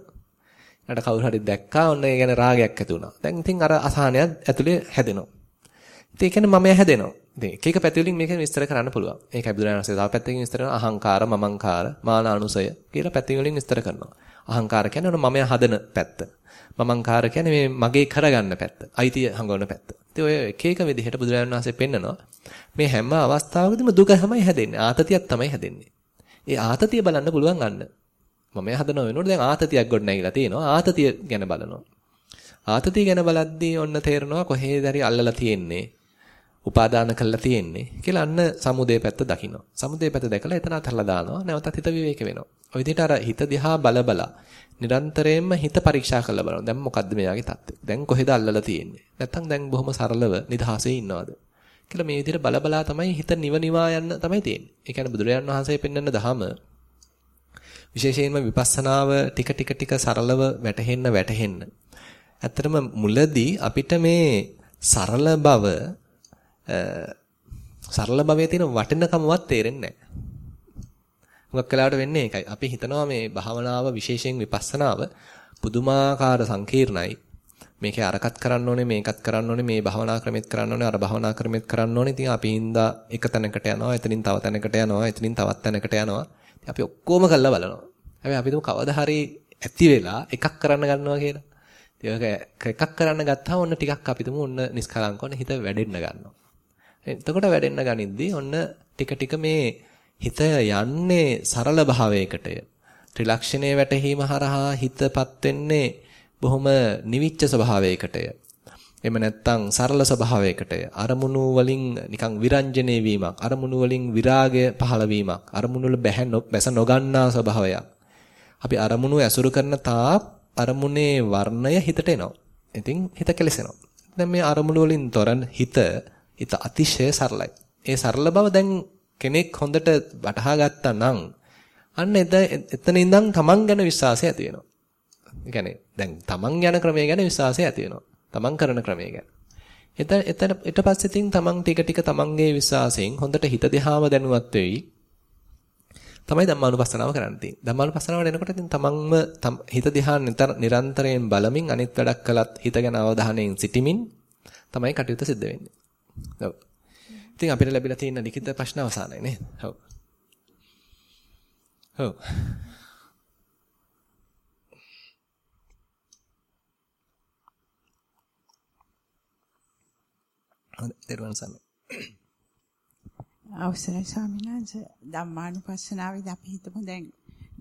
ඊට කවුරු හරි දැක්කා ඔන්න ඒ ගැන රාගයක් ඇති වුණා. දැන් ඉතින් අර අසහනයක් ඇතුලේ හැදෙනවා. ඉතින් ඒ කියන්නේ මම හැදෙනවා. ඉතින් එක එක පැති වලින් මේක විස්තර කරන්න පුළුවන්. ඒකයි බුදුරජාණන් වහන්සේ තව පැත්තකින් විස්තර කරන අහංකාර, මමංකාර, මානානුසය කියලා පැති වලින් විස්තර කරනවා. අහංකාර කියන්නේ ඔන්න මම හදන පැත්ත. මමංකාර කියන්නේ මේ මගේ කරගන්න පැත්ත. අයිතිය හංගවන පැත්ත. ඉතින් ඔය එක එක විදිහට බුදුරජාණන් වහන්සේ පෙන්නනවා. මේ හැම අවස්ථාවකදීම දුක හැමයි හැදෙන්නේ. ආතතියක් තමයි හැදෙන්නේ. ඒ ආතතිය බලන්න පුළුවන් ගන්න. මම හදන වෙනකොට දැන් ආතතියක් ගොඩ නැගිලා තියෙනවා. ආතතිය ගැන බලනවා. ආතතිය ගැන බලද්දී ඔන්න තේරෙනවා කොහේද හරි අල්ලලා තියෙන්නේ. උපාදාන කළා තියෙන්නේ කියලා අන්න සමුදේ පැත්ත දකින්න. සමුදේ පැත්ත දැකලා එතන අතහැරලා දානවා. නැවතත් හිත විවේක වෙනවා. ඔය විදිහට අර හිත දිහා බල බලා නිරන්තරයෙන්ම හිත පරීක්ෂා කරලා බලනවා. දැන් මොකද්ද මෙයාගේ தත්ත්වය? දැන් කොහෙද අල්ලලා තියෙන්නේ? නැත්තම් දැන් බොහොම සරලව නිදහසේ ඉන්නවද? කියලා මේ විදිහට බල බලා තමයි හිත නිව නිවා යන්න තමයි තියෙන්නේ. ඒ කියන්නේ බුදුරජාණන් වහන්සේ පෙන්වන දහම විශේෂයෙන්ම විපස්සනාව ටික ටික ටික සරලව වැටහෙන්න වැටහෙන්න. ඇත්තටම මුලදී අපිට මේ සරල බව සරල භවයේ තියෙන වටිනකමවත් තේරෙන්නේ නැහැ. මුගක් වෙලාවට වෙන්නේ ඒකයි. අපි හිතනවා මේ භාවනාව විශේෂයෙන් විපස්සනාව පුදුමාකාර සංකීර්ණයි. මේකේ අරකට කරන්න ඕනේ මේකත් කරන්න ඕනේ මේ භාවනා ක්‍රමෙත් කරන්න ඕනේ අර භාවනා ක්‍රමෙත් කරන්න ඕනේ. ඉතින් අපි හින්දා එක තැනකට යනවා, එතනින් තව තැනකට යනවා, එතනින් තවත් තැනකට යනවා. ඉතින් අපි ඔක්කොම කළා බලනවා. හැබැයි අපි තුමු කවදා හරි ඇති වෙලා එකක් කරන්න ගන්නවා කියලා. ඉතින් එකක් කරන්න ගත්තාම ඔන්න ටිකක් අපි තුමු ඔන්න නිස්කලංකවන හිත වැඩෙන්න ගන්නවා. එතකොට වැඩෙන්න ගනිද්දී ඔන්න ටික ටික මේ හිත යන්නේ සරල භාවයකටය. ත්‍රිලක්ෂණයේ වැටහීම හරහා හිතපත් වෙන්නේ බොහොම නිවිච්ච ස්වභාවයකටය. එහෙම නැත්නම් සරල ස්වභාවයකටය. අරමුණු වලින් නිකන් විරංජනේ වීමක්, අරමුණු වලින් විරාගය පහළ වීමක්, අරමුණු වල බැස නොගන්නා ස්වභාවයක්. අපි අරමුණු ඇසුරු කරන තාක් අරමුණේ වර්ණය හිතට එනවා. ඉතින් හිත කෙලසෙනවා. දැන් මේ අරමුණු වලින් තොරන් හිත ඊට අතිශය සරලයි. ඒ සරල බව දැන් කෙනෙක් හොඳට වටහා ගත්තා නම් අන්න එතන ඉඳන් තමන් ගැන විශ්වාසය ඇති වෙනවා. ඒ කියන්නේ දැන් තමන් යන ක්‍රමය ගැන විශ්වාසය ඇති වෙනවා. තමන් කරන ක්‍රමය ගැන. එතන එතන ඊට පස්සේ තින් තමන් ටික ටික තමන්ගේ විශ්වාසයෙන් හොඳට හිත දිහාම දැනුවත් වෙයි. තමයි ධම්මානුපස්සනාව කරන්න තියෙන්නේ. ධම්මානුපස්සනාවට එනකොට ඉතින් තමන්ම හිත දිහා නිරන්තරයෙන් බලමින් අනිත් වැඩක් කළත් හිත ගැන අවධානයෙන් සිටිමින් තමයි කටයුතු සිද්ධ වෙන්නේ. ඔව්. ඉතින් අපිට ලැබිලා තියෙන ලිඛිත ප්‍රශ්න අවසానයි නේද? ඔව්. ඔව්. හොඳයි සම්මයි. අවසරයි ස්වාමීන් වහන්සේ ධම්මානුපස්සනාවේදී අපි හිතමු දැන්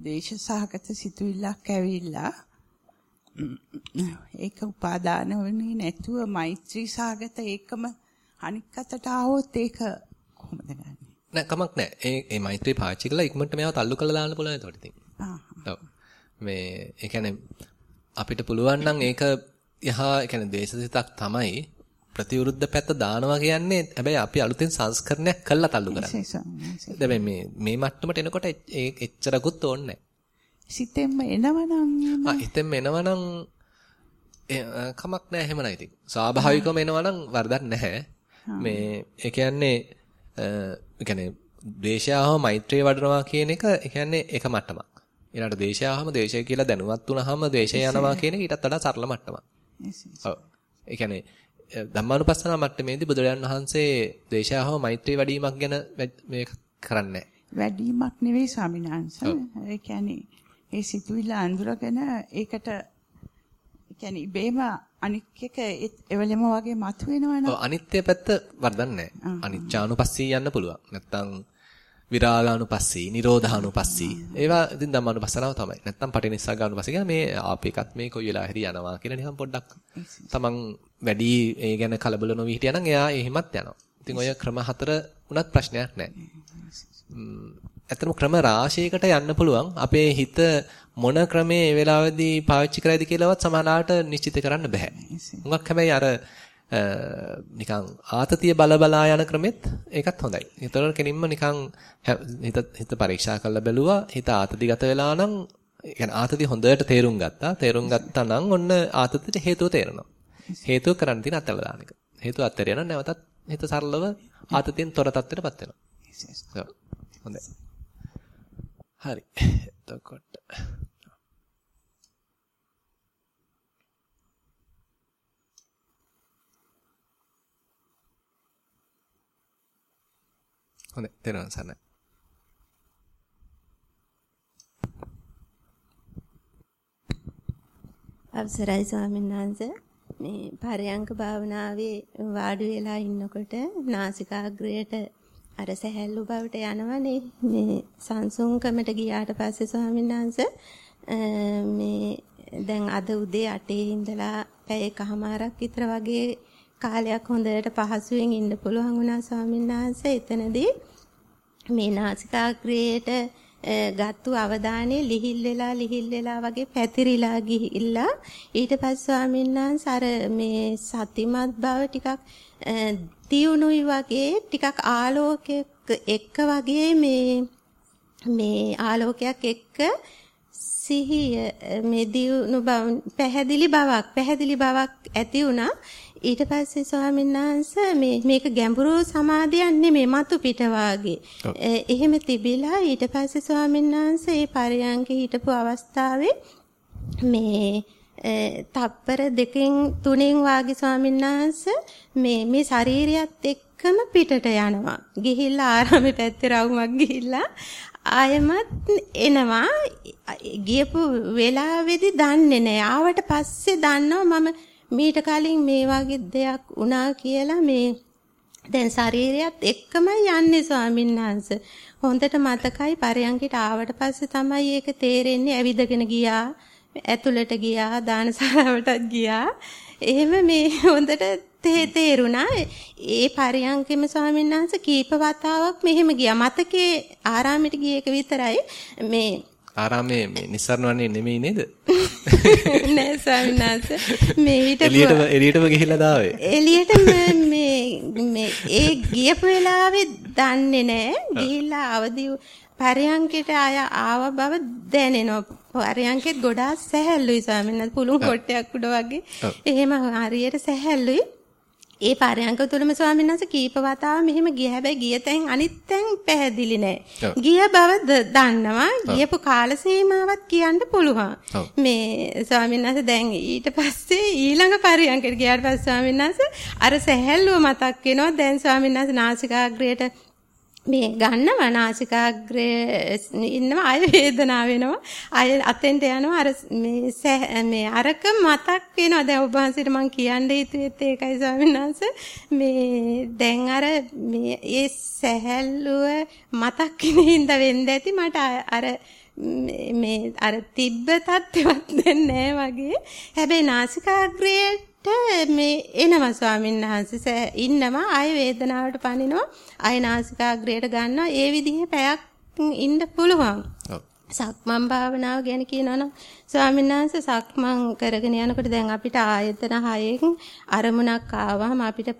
දේශ සහගත සිතුවිල්ලක් ඇවිල්ලා ඒක උපාදාන වෙන්නේ නැතුව මෛත්‍රී සාගත ඒකම අනික් අතට ආවොත් ඒක කොහොමද ගන්නෙ? නෑ කමක් නෑ. ඒ ඒ මෛත්‍රී පාවිච්චි කරලා ඉක්මනට මේවා තල්ලු කරලා දාන්න පුළුවන් ඒතකොට ඉතින්. ඔව්. මේ ඒ කියන්නේ අපිට පුළුවන් නම් ඒක යහා ඒ කියන්නේ දේශසිතක් තමයි ප්‍රතිවිරුද්ධ පැත්ත දානවා කියන්නේ හැබැයි අපි අලුතෙන් සංස්කරණයක් කළා තල්ලු කරන්නේ. හැබැයි මේ මේ මට්ටමට එනකොට ඒ එච්චරකුත් ඕනේ නැහැ. සිතෙන්ම එනවනම් ආ හිතෙන්ම එනවනම් කමක් නැහැ එහෙම ඉතින්. ස්වාභාවිකවම එනවනම් වරදක් නැහැ. මේ ඒ කියන්නේ ඒ කියන්නේ ද්වේෂයව මෛත්‍රිය වඩනවා කියන එක ඒ කියන්නේ එක මට්ටමක්. ඊළඟට ද්වේෂයවම ද්වේෂය කියලා දැනුවත් වුණාම ද්වේෂය යනවා කියන එක ඊටත් වඩා සරල මට්ටමක්. ඔව්. ඒ කියන්නේ ධම්මානුපස්සනා මට්ටමේදී බුදුරජාණන් වහන්සේ ද්වේෂයව මෛත්‍රී වැඩිවීමක් ගැන මේ කරන්නේ වැඩිවීමක් නෙවෙයි ස්වාමීන් වහන්සේ. ඒ කියන්නේ ඒ සිතුවිල්ල අඳුරගෙන ඒකට ඒ කියන්නේ ඉබේම අනික් එක එවලෙම වගේ මතුවෙනවනේ. ඔව් අනිත්‍ය පැත්ත වර්ධන් නැහැ. අනිච්චානුපස්සී යන්න පුළුවන්. නැත්තම් විරාගානුපස්සී, නිරෝධානුපස්සී. ඒවා ඉතින් ධම්මානුපස්සනාව තමයි. නැත්තම් පටිනිස්සග්ගානුපස්සී කියන මේ ආපේකත් මේ කොයි වෙලාව හරි යනවා කියන නිකන් පොඩ්ඩක් තමන් වැඩි ඒ ගැන කලබල නොවි හිටියනම් එයා එහෙමත් යනවා. ඉතින් ඔය ක්‍රම හතර උනත් ප්‍රශ්නයක් නැහැ. ඇත්තම ක්‍රම රාශියකට යන්න පුළුවන්. අපේ හිත මොන ක්‍රමයේ ඒ වෙලාවේදී පාවිච්චි කරයිද කියලාවත් සමහරවිට නිශ්චිත කරන්න බෑ. හුඟක් හැබැයි අර නිකන් ආතතිය බල බලා යන ක්‍රමෙත් ඒකත් හොඳයි. ඒතර කෙනින්ම නිකන් හිත හිත පරීක්ෂා කරලා බැලුවා. හිත ආතතිගත වෙලා නම් يعني ආතතිය හොඳට තේරුම් ගත්තා. තේරුම් ගත්තා නම් ඔන්න ආතතියට හේතුව තේරෙනවා. හේතුව කරන්න තියෙන අතල දාන එක. හේතුව අත්හැරියා නම් නැවතත් හිත සරලව ආතතියෙන් තොර තත්ත්වයටපත් වෙනවා. හොඳයි. හරි. එතකොට හොඳයි තේරුම් ගන්න. අවසරයි ස්වාමීන් වහන්සේ මේ පරයන්ක භාවනාවේ වාඩි වෙලා ඉන්නකොට නාසිකාග්‍රයට අර සැහැල්ලු බවට යනවනේ. මේ සංසුන්කමට ගියාට පස්සේ ස්වාමීන් වහන්සේ මේ දැන් අද උදේ 8 ඉඳලා පැය එකමාරක් විතර වගේ කාලයක් හොඳට පහසුවෙන් ඉන්න පුළුවන් වුණා ස්වාමීන් වහන්සේ. එතනදී මේ නාසිකාග්‍රේට ගත්තු අවධානය ලිහිල් වෙලා ලිහිල් වෙලා වගේ පැතිරිලා ගිහිල්ලා ඊට පස්සේ ස්වාමීන් වහන්සේ අර මේ සතිමත් බව ටිකක් තියුණුයි වගේ ටිකක් ආලෝකයක් එක්ක වගේ මේ මේ ආලෝකයක් එක්ක සිහිය මේ දියුණු බව පැහැදිලි බවක් පැහැදිලි බවක් ඇති වුණා ඊට පස්සේ ස්වාමීන් වහන්සේ මේ මේක ගැඹුරු සමාධියක් නෙමෙයි මතු පිට වාගේ. එහෙම තිබිලා ඊට පස්සේ ස්වාමීන් වහන්සේ මේ පරයන්කේ හිටපු අවස්ථාවේ මේ තප්පර දෙකෙන් තුනෙන් වාගේ ස්වාමීන් වහන්සේ මේ මේ ශරීරයත් එක්කම පිටට යනවා. ගිහිල්ලා ආරාමේ පැත්තේ රවුමක් ගිහිල්ලා ආයමත් එනවා. ගියපු වෙලාවේදී දන්නේ නැහැ. ආවට පස්සේ දන්නවා මම මීට කලින් මේ වගේ දෙයක් වුණා කියලා මේ දැන් ශරීරයත් එක්කමයි යන්නේ ස්වාමීන් වහන්සේ. හොඳට මතකයි පරයන්කිට ආවට පස්සේ තමයි ඒක තේරෙන්නේ ඇවිදගෙන ගියා. ඇතුළට ගියා දානශාලාවටත් ගියා. එහෙම මේ හොඳට තේරුණා. ඒ පරියන්කෙම ස්වාමීන් වහන්සේ කීප වතාවක් මෙහෙම ගියා. මතකේ ආරාමෙට ගිය එක විතරයි. මේ ආරාමේ මේ නිස්සරණ වන්නේ නෙමෙයි නේද? <laughs> නෑ ස්වාමීන් වහන්සේ. මේ ඊට එළියටම එළියටම ගිහිල්ලා දාවේ. එළියට මේ මේ ඒ ගියපු වෙලාවේ දන්නේ නෑ. ගිහිල්ලා අවදි පරයන්කයට ආය ආව බව දැනෙනවා. පරයන්කෙත් ගොඩාක් සැහැල්ලුයි ස්වාමීන් වහන්සේ. පුළුන් කොටයක් උඩ වගේ. එහෙම හරියට සැහැල්ලුයි. ඒ පරයන්ක තුලම ස්වාමීන් වහන්සේ කීප වතාවක් මෙහෙම ගිය හැබැයි ගිය තැන් අනිත් තැන් පැහැදිලි නෑ. ගිය බව දන්නවා. ගියපු කාල සීමාවත් කියන්න පුළුවන්. මේ ස්වාමීන් වහන්සේ දැන් ඊට පස්සේ ඊළඟ පරයන්කට ගියාට පස්සේ ස්වාමීන් වහන්සේ අර සැහැල්ලුව මතක් වෙනවා. දැන් ස්වාමීන් වහන්සේ නාසිකාග්‍රයට මේ ගන්න වනාසිකාග්‍රේ ඉන්නවා අය වේදනාව වෙනවා අය අතෙන්ට යනවා අර මේ මේ අරක මතක් වෙනවා. දැන් ඔබ වහන්සේට මම කියන්න හිතුවෙත් ඒකයි ස්වාමීන් වහන්සේ. මේ දැන් අර මේ ඒ සැහැල්ලුව මතක් වෙනින්ද වෙන්න ඇති. මට අර මේ අර තිබ්බ තත්ත්වයක් දැන් නෑ වගේ. හැබැයි නාසිකාග්‍රේට මේ එනවා ස්වාමීන් වහන්සේ. ඉන්නවා ආය වේදනාවට පනිනවා ආය නාසිකාග්‍රේට ගන්නවා. ඒ විදිහේ පැයක් ඉන්න පුළුවන්. සක්මන් භාවනාව ගැන කියනවනම් ස්වාමීන් වහන්සේ සක්මන් කරගෙන යනකොට දැන් අපිට ආයතන හයෙන් අරමුණක් ආවම අපිට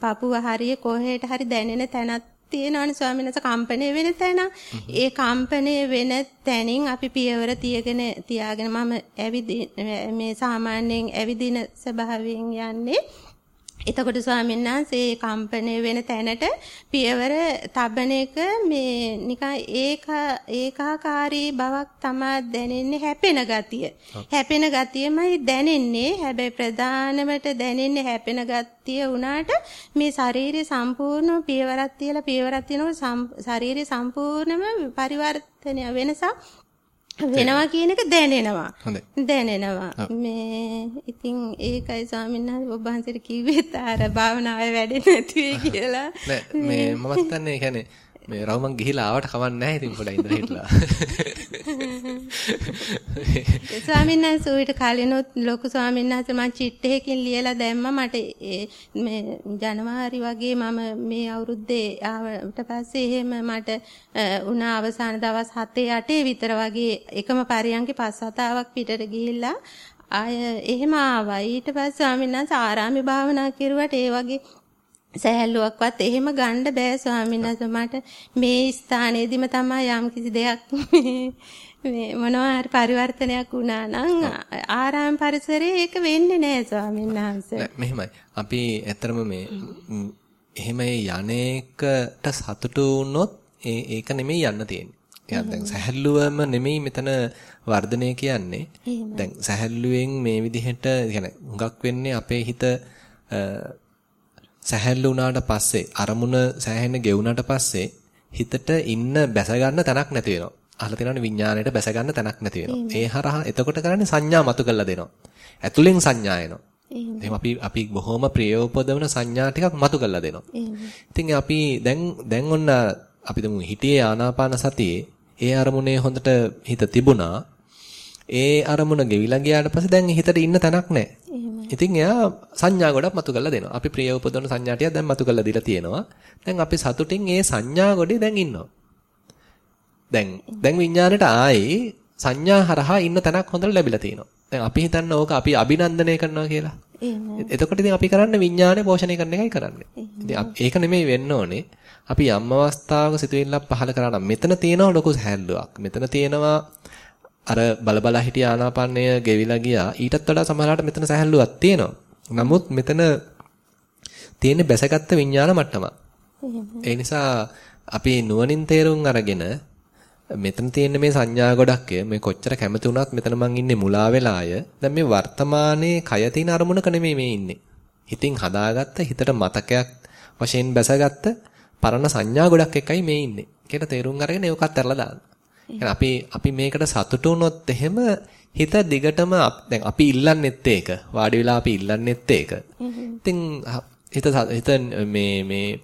පපුව හරිය කොහෙට හරි දැනෙන තැනක් තියෙනවනේ ස්වාමීන් වහන්සේ කම්පණය වෙන තැන. ඒ කම්පණය වෙන තැනින් අපි පියවර තියගෙන තියාගෙන මම ඇවිදි මේ සාමාන්‍යයෙන් ඇවිදින ස්වභාවයෙන් යන්නේ එතකොට ස්වාමීන් වහන්සේ කම්පණය වෙන තැනට පියවර තබන එක මේ නිකන් ඒක ඒකාකාරී බවක් තමා දැනෙන්නේ හැපෙන ගතිය. හැපෙන ගතියමයි දැනෙන්නේ. හැබැයි ප්‍රධානමට දැනෙන්නේ හැපෙන ගතිය වුණාට මේ ශාරීරික සම්පූර්ණ පියවරක් තියලා පියවරක් තියනකොට ශාරීරික සම්පූර්ණම පරිවර්තනය වෙනසක් වෙනවා කියන එක දැනෙනවා. දැනෙනවා. මේ ඉතින් ඒකයි ස්වාමීන් වහන්සේ ඔබ වහන්සේට කිව්වෙත් ආර භාවනාවේ වැඩෙන්නේ නැති වෙයි කියලා. නෑ මේ මම හිතන්නේ කියන්නේ මේ රවුමන් ගිහිලා ආවට කවන්නේ නැහැ ඉතින් පොඩ්ඩක් ඉඳලා හිටලා. <laughs> ස්වාමීන් වහන්සේ ඌට කලිනුත් ලොකු ස්වාමීන් වහන්සේ මං චිට්ටයකින් ලියලා දැම්මා මට මේ ජනවාරි වගේ මම මේ අවුරුද්දේ ආවට පස්සේ එහෙම මට උනා අවසාන දවස් 7 8 විතර වගේ එකම පරියන්කේ පස් හතාවක් පිටට ගිහිල්ලා ආය එහෙම ආවා ඊට පස්සේ ස්වාමීන් වහන්සේ ආරාමේ භාවනා කරුවට ඒ වගේ සහැල්ලුවක්වත් එහෙම ගන්න බෑ ස්වාමීන් වහන්සේ මට මේ ස්ථානයේදීම තමයි යම් කිසි දෙයක් <laughs> මේ මොනවා හරි පරිවර්තනයක් වුණා නම් ආරාම පරිසරයේ ඒක වෙන්නේ නෑ ස්වාමීන් වහන්සේ. මෙහෙමයි. අපි ඇත්තරම මේ එහෙම යන්නේකට සතුටු වුණොත් ඒක නෙමෙයි යන්න තියෙන්නේ. يعني දැන් සහැල්ලුවම නෙමෙයි මෙතන වර්ධනය කියන්නේ. දැන් සහැල්ලුවෙන් මේ විදිහට يعني හුඟක් වෙන්නේ අපේ හිත සැහැල්ලු වුණාට පස්සේ අරමුණ සෑහෙන ගෙවුනට පස්සේ හිතට ඉන්න බැස ගන්න තැනක් නැති වෙනවා. අහලා තියෙනවනේ විඥාණයට බැස ගන්න තැනක් නැති වෙනවා. ඒ හරහා එතකොට කරන්නේ සංඥා මතු කරලා දෙනවා. ඇතුලෙන් සංඥා එනවා. එහෙනම් අපි අපි බොහොම ප්‍රියෝපදවන සංඥා ටිකක් මතු කරලා දෙනවා. ඉතින් අපි දැන් දැන් ඔන්න අපි දමු හිතේ ආනාපාන සතියේ ඒ අරමුණේ හොඳට හිත තිබුණා. ඒ අරමුණ ගෙවිලා ගියාට පස්සේ දැන් හිතට ඉන්න තැනක් නැහැ. ඉතින් එයා සංඥා ගොඩක් මතු කරලා දෙනවා. අපි ප්‍රිය උපදවන සංඥා ටික දැන් මතු කරලා දීලා තියෙනවා. දැන් අපි සතුටින් ඒ සංඥා ගොඩේ දැන් ඉන්නවා. දැන් දැන් විඥාණයට ආයේ සංඥා හරහා ඉන්න තැනක් හොඳට ලැබිලා තියෙනවා. දැන් අපි හිතන්න ඕක අපි අභිනන්දනය කරනවා කියලා. එතකොට ඉතින් අපි කරන්නේ විඥාණය පෝෂණය කරන එකයි කරන්නේ. ඉතින් ඒක නෙමෙයි වෙන්න ඕනේ. අපි යම් අවස්ථාවක සිතුවිල්ලක් පහල කරා නම් මෙතන තියෙනවා ලොකු හැල්ලුවක්. මෙතන තියෙනවා අර බලබල හිටිය ආනාපානය ගෙවිලා ගියා. ඊටත් වඩා සමහරවිට මෙතන සැහැල්ලුවක් තියෙනවා. නමුත් මෙතන තියෙන බැසගත්ත විඤ්ඤාණ මට්ටම. ඒ නිසා අපි නුවණින් තේරුම් අරගෙන මෙතන තියෙන මේ සංඥා ගොඩක් මේ කොච්චර කැමති වුණත් මෙතන මං ඉන්නේ මුලා වෙලාය. දැන් මේ වර්තමානයේ කය තියෙන අරමුණක නෙමෙයි මේ ඉන්නේ. හිතින් හදාගත්ත හිතට මතකයක් වශයෙන් බැසගත්ත පරණ සංඥා ගොඩක් එකයි මේ ඉන්නේ. කියලා තේරුම් අරගෙන ඒකත් අරලා දාන්න. අපි අපි මේකට සතුටු වුණොත් එහෙම හිත දිගටම දැන් අපි ඉල්ලන්නෙත් ඒක. වාඩි වෙලා අපි ඉල්ලන්නෙත් ඒක. ඉතින් හිත හිත මේ මේ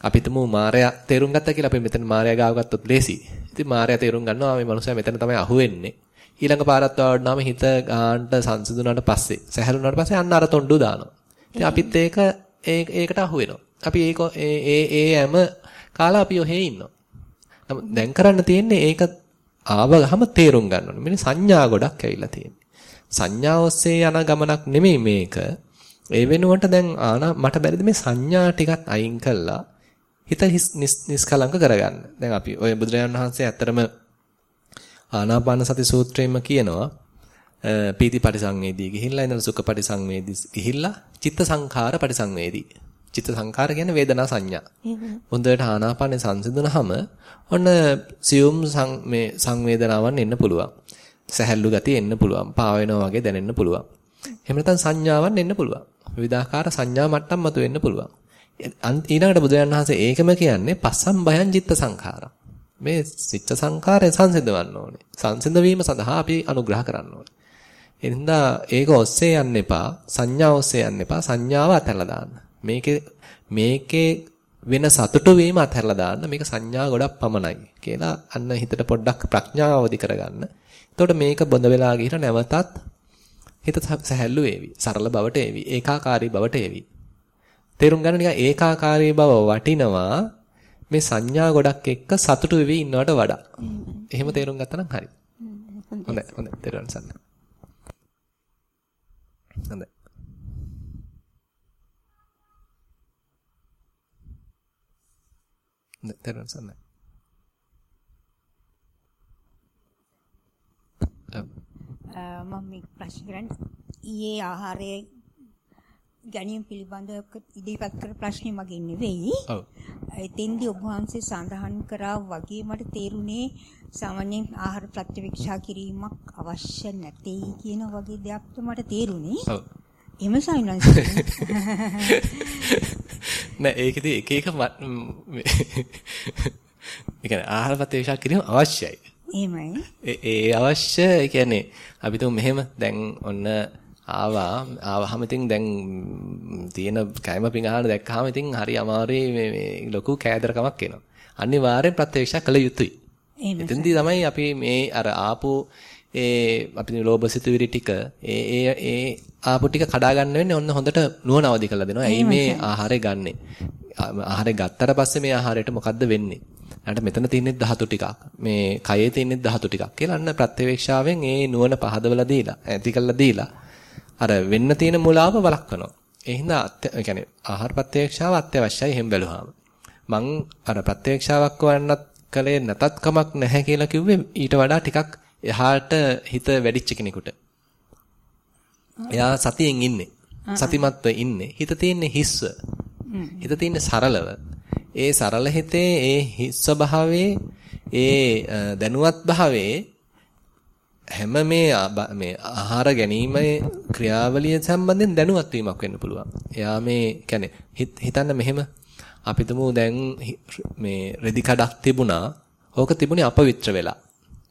අපි තුමු මායя තේරුම් ගත්තා කියලා අපි මෙතන මායя ගාව ගත්තොත් ලේසි. ඉතින් මායя තේරුම් ගන්නවා මේ මනුස්සයා මෙතන තමයි අහුවෙන්නේ. ඊළඟ පාරත් ආවඩනාම හිත ගාන්ට සංසිඳුණාට පස්සේ සැහැල්ුණාට පස්සේ අන්න අර තොණ්ඩු දානවා. ඉතින් අපිත් ඒක ඒකට අහුවෙනවා. අපි ඒක ඒ ඒ හැම කාලා අපි ඔහේ ඉන්නවා. නමුත් දැන් කරන්න තියෙන්නේ ඒක ආව ගහම තේරුම් ගන්න ඕනේ. මෙන්න සංඥා ගොඩක් ඇවිල්ලා තියෙන්නේ. සංඥා ඔස්සේ යන ගමනක් නෙමෙයි මේක. ඒ වෙනුවට දැන් ආනා මට බැරිද මේ සංඥා ටිකත් අයින් කළා හිත නිස්කලංක කරගන්න. දැන් අපි ඔය බුදුරජාණන් වහන්සේ ඇත්තරම ආනාපාන සති සූත්‍රයෙන්ම කියනවා පීති පරිසංවේදී ගිහිල්ලා ඉඳලා සුඛ පරිසංවේදී ගිහිල්ලා චිත්ත සංඛාර පරිසංවේදී චිත්ත සංකාර කියන්නේ වේදනා සංඥා. හොඳට ආනාපානේ සංසිඳුනහම ඔන්න සියුම් මේ සංවේදනාවන් එන්න පුළුවන්. සැහැල්ලු ගතිය එන්න පුළුවන්. පා වගේ දැනෙන්න පුළුවන්. එහෙම නැත්නම් සංඥාවන් එන්න පුළුවන්. විවිධාකාර සංඥා මට්ටම් මත වෙන්න පුළුවන්. ඊළඟට බුදුරජාණන් වහන්සේ ඒකම කියන්නේ පස්සම් භයං චිත්ත සංඛාරම්. මේ සිච්ච සංඛාරය සංසිඳවන්න ඕනේ. සංසිඳ වීම සඳහා අපි අනුග්‍රහ කරන්න ඕනේ. එනින්ද ඒක ඔස්සේ යන්න එපා. සංඥා ඔස්සේ යන්න එපා. සංඥාව අතහැරලා දාන්න. මේකේ මේකේ වෙන සතුටු වීම අත්හැරලා දාන්න මේක සංඥා ගොඩක් පමණයි කියලා අන්න හිතට පොඩ්ඩක් ප්‍රඥාව අවදි කරගන්න. එතකොට මේක බොඳ වෙලා ගිහින් නැවතත් හිත සැහැල්ලු වේවි. සරල බවට ඒවි. ඒකාකාරී බවට ඒවි. තේරුම් ගන්න නිකන් ඒකාකාරී බව වටිනවා මේ සංඥා ගොඩක් එක්ක සතුටු වෙවි ඉන්නවට වඩා. එහෙම තේරුම් ගත්තා නම් හරි. හොඳයි හොඳයි තේරුම් ගන්න. හොඳයි. තේරුම් ගන්න. මම මේ ප්‍රශ්න කරන්නේ ඊයේ ආහාරයේ ගැනීම පිළිබඳව ඉදිරිපත් කර ප්‍රශ්නේ මගේ නෙවෙයි. ඔව්. එතෙන්දී ඔබ වහන්සේ සඳහන් කරා වගේ මට තේරුනේ සාමාන්‍යයෙන් ආහාර ප්‍රතිවික්ෂා කිරීමක් අවශ්‍ය නැtei කියන වගේ දෙයක්ද මට තේරුනේ. ඔව්. එම සයින්ස් <laughs> නෑ ඒකෙදි එක එක <laughs> ඒ කියන්නේ ආහාර ප්‍රතිවික්ෂා කිරීම අවශ්‍යයි. එහෙමයි. ඒ අවශ්‍ය ඒ කියන්නේ අපි තුමු මෙහෙම දැන් ඔන්න ආවා ආවහම ඉතින් දැන් තියෙන කැම පිඟාන දැක්කහම ඉතින් හරි අමාරුයි මේ මේ ලොකු කෑදරකමක් එනවා. අනිවාර්යෙන් ප්‍රත්‍යක්ෂ කළ යුතුයි. එතෙන්දී තමයි අපි මේ අර ආපු ඒ අපි ලෝභ සිතුවිලි ටික ඒ ඒ ඒ ආපු ටික කඩා ගන්න වෙන්නේ ඔන්න හොඳට නුවණ අවදි කරලා දෙනවා. ඇයි මේ ආහාරය ගන්නෙ? ආහාරය ගත්තට පස්සේ මේ ආහාරයට මොකද්ද වෙන්නේ? ඊට මෙතන තියෙන්නේ ධාතු ටිකක්. මේ කයේ තියෙන්නේ ධාතු ටිකක් කියලා අන්න ප්‍රත්‍යවේක්ෂාවෙන් ඒ නුවණ පහදවලා දීලා, ඇති කරලා දීලා අර වෙන්න තියෙන මුලාව වළක්වනවා. ඒ හින්දා ඒ කියන්නේ ආහාර ප්‍රත්‍යක්ෂාව අත්‍යවශ්‍යයි එහෙම බැලුවාම. මං අර ප්‍රත්‍යක්ෂාවක් වන්නත් කලේ නැතත් කමක් නැහැ කියලා කිව්වේ ඊට වඩා ටිකක් එහාට හිත වැඩිච්ච කෙනෙකුට. එයා සතියෙන් ඉන්නේ. සතිමත්ව ඉන්නේ. හිත තියෙන්නේ හිස්ව. හිත තියෙන්නේ සරලව. ඒ සරල හිතේ ඒ හිස් ස්වභාවයේ ඒ දැනුවත් භාවයේ හැම මේ මේ ආහාර ගැනීමේ ක්‍රියාවලිය සම්බන්ධයෙන් දැනුවත් වීමක් වෙන්න පුළුවන්. එයා මේ කියන්නේ හිතන්න මෙහෙම අපි දැන් මේ රෙදි කඩක් තිබුණා. ඕක තිබුණේ අපවිත්‍ර වෙලා.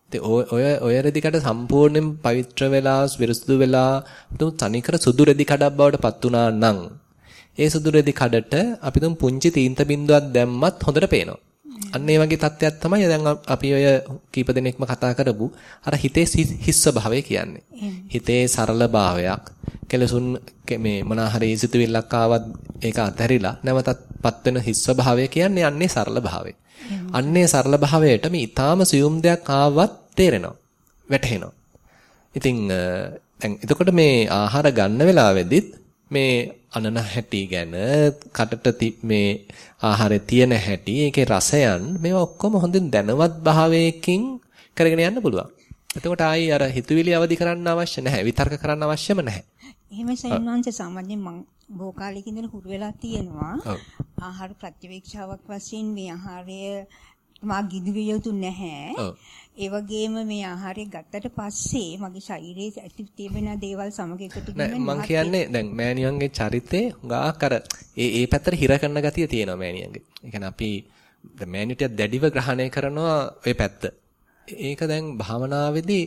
ඔය ඔය රෙදි කඩ සම්පූර්ණයෙන් පවිත්‍ර වෙලා විරුද්ධ වෙලා තුමු තනිකර සුදු රෙදි කඩක් බවට පත් වුණා නම් ඒ සුදු රෙදි කඩට අපි තුමු පුංචි තීන්ත බින්දුවක් දැම්මත් හොඳට පේනවා. අන්න ඒ වගේ තත්ත්වයක් තමයි දැන් අපි ඔය කීප දෙනෙක්ම කතා කරපු අර හිතේ හිස් ස්වභාවය කියන්නේ. හිතේ සරල භාවයක් කෙලසුන් මේ මොනා හරි සිතුවිල්ලක් ආවත් ඒක අතහැරිලා නැවතත්පත් වෙන හිස් ස්වභාවය කියන්නේ අන්නේ සරල භාවය. අන්නේ සරල භාවයට මේ ඊටාම සියුම් දෙයක් ආවත් තේරෙනවා. වැටහෙනවා. ඉතින් දැන් එතකොට මේ ආහාර ගන්න වෙලාවෙදිත් මේ අනන හැටි ගැන කටට මේ ආහාරේ තියෙන හැටි ඒකේ රසයන් මේවා ඔක්කොම හොඳින් දැනවත් භාවයකින් කරගෙන යන්න පුළුවන්. එතකොට ආයි අර හිතුවිලි අවදි කරන්න අවශ්‍ය නැහැ. විතර්ක කරන්න අවශ්‍යම නැහැ. එහෙම සයන්වංශ සාමාන්‍යයෙන් මම බොහෝ කාලෙක ඉඳන් හුරු වෙලා තියෙනවා. ආහාර ප්‍රතිවේක්ෂාවක් වශයෙන් මේ ආහාරය මා ගිනිවිය යුතු නැහැ. ඒ වගේම මේ ආහාරය ගත්තට පස්සේ මගේ ශරීරයේ ඇති තියෙන දේවල් සමග එකතු වෙන මම කියන්නේ දැන් මෑණියන්ගේ චරිතේ හුඟක් අර ඒ ඒ පැත්තට හිර කරන ගතිය තියෙනවා මෑණියන්ගේ. ඒ කියන්නේ අපි මෑණියට දැඩිව ග්‍රහණය කරනවා ওই පැත්ත. ඒක දැන් භාවනාවේදී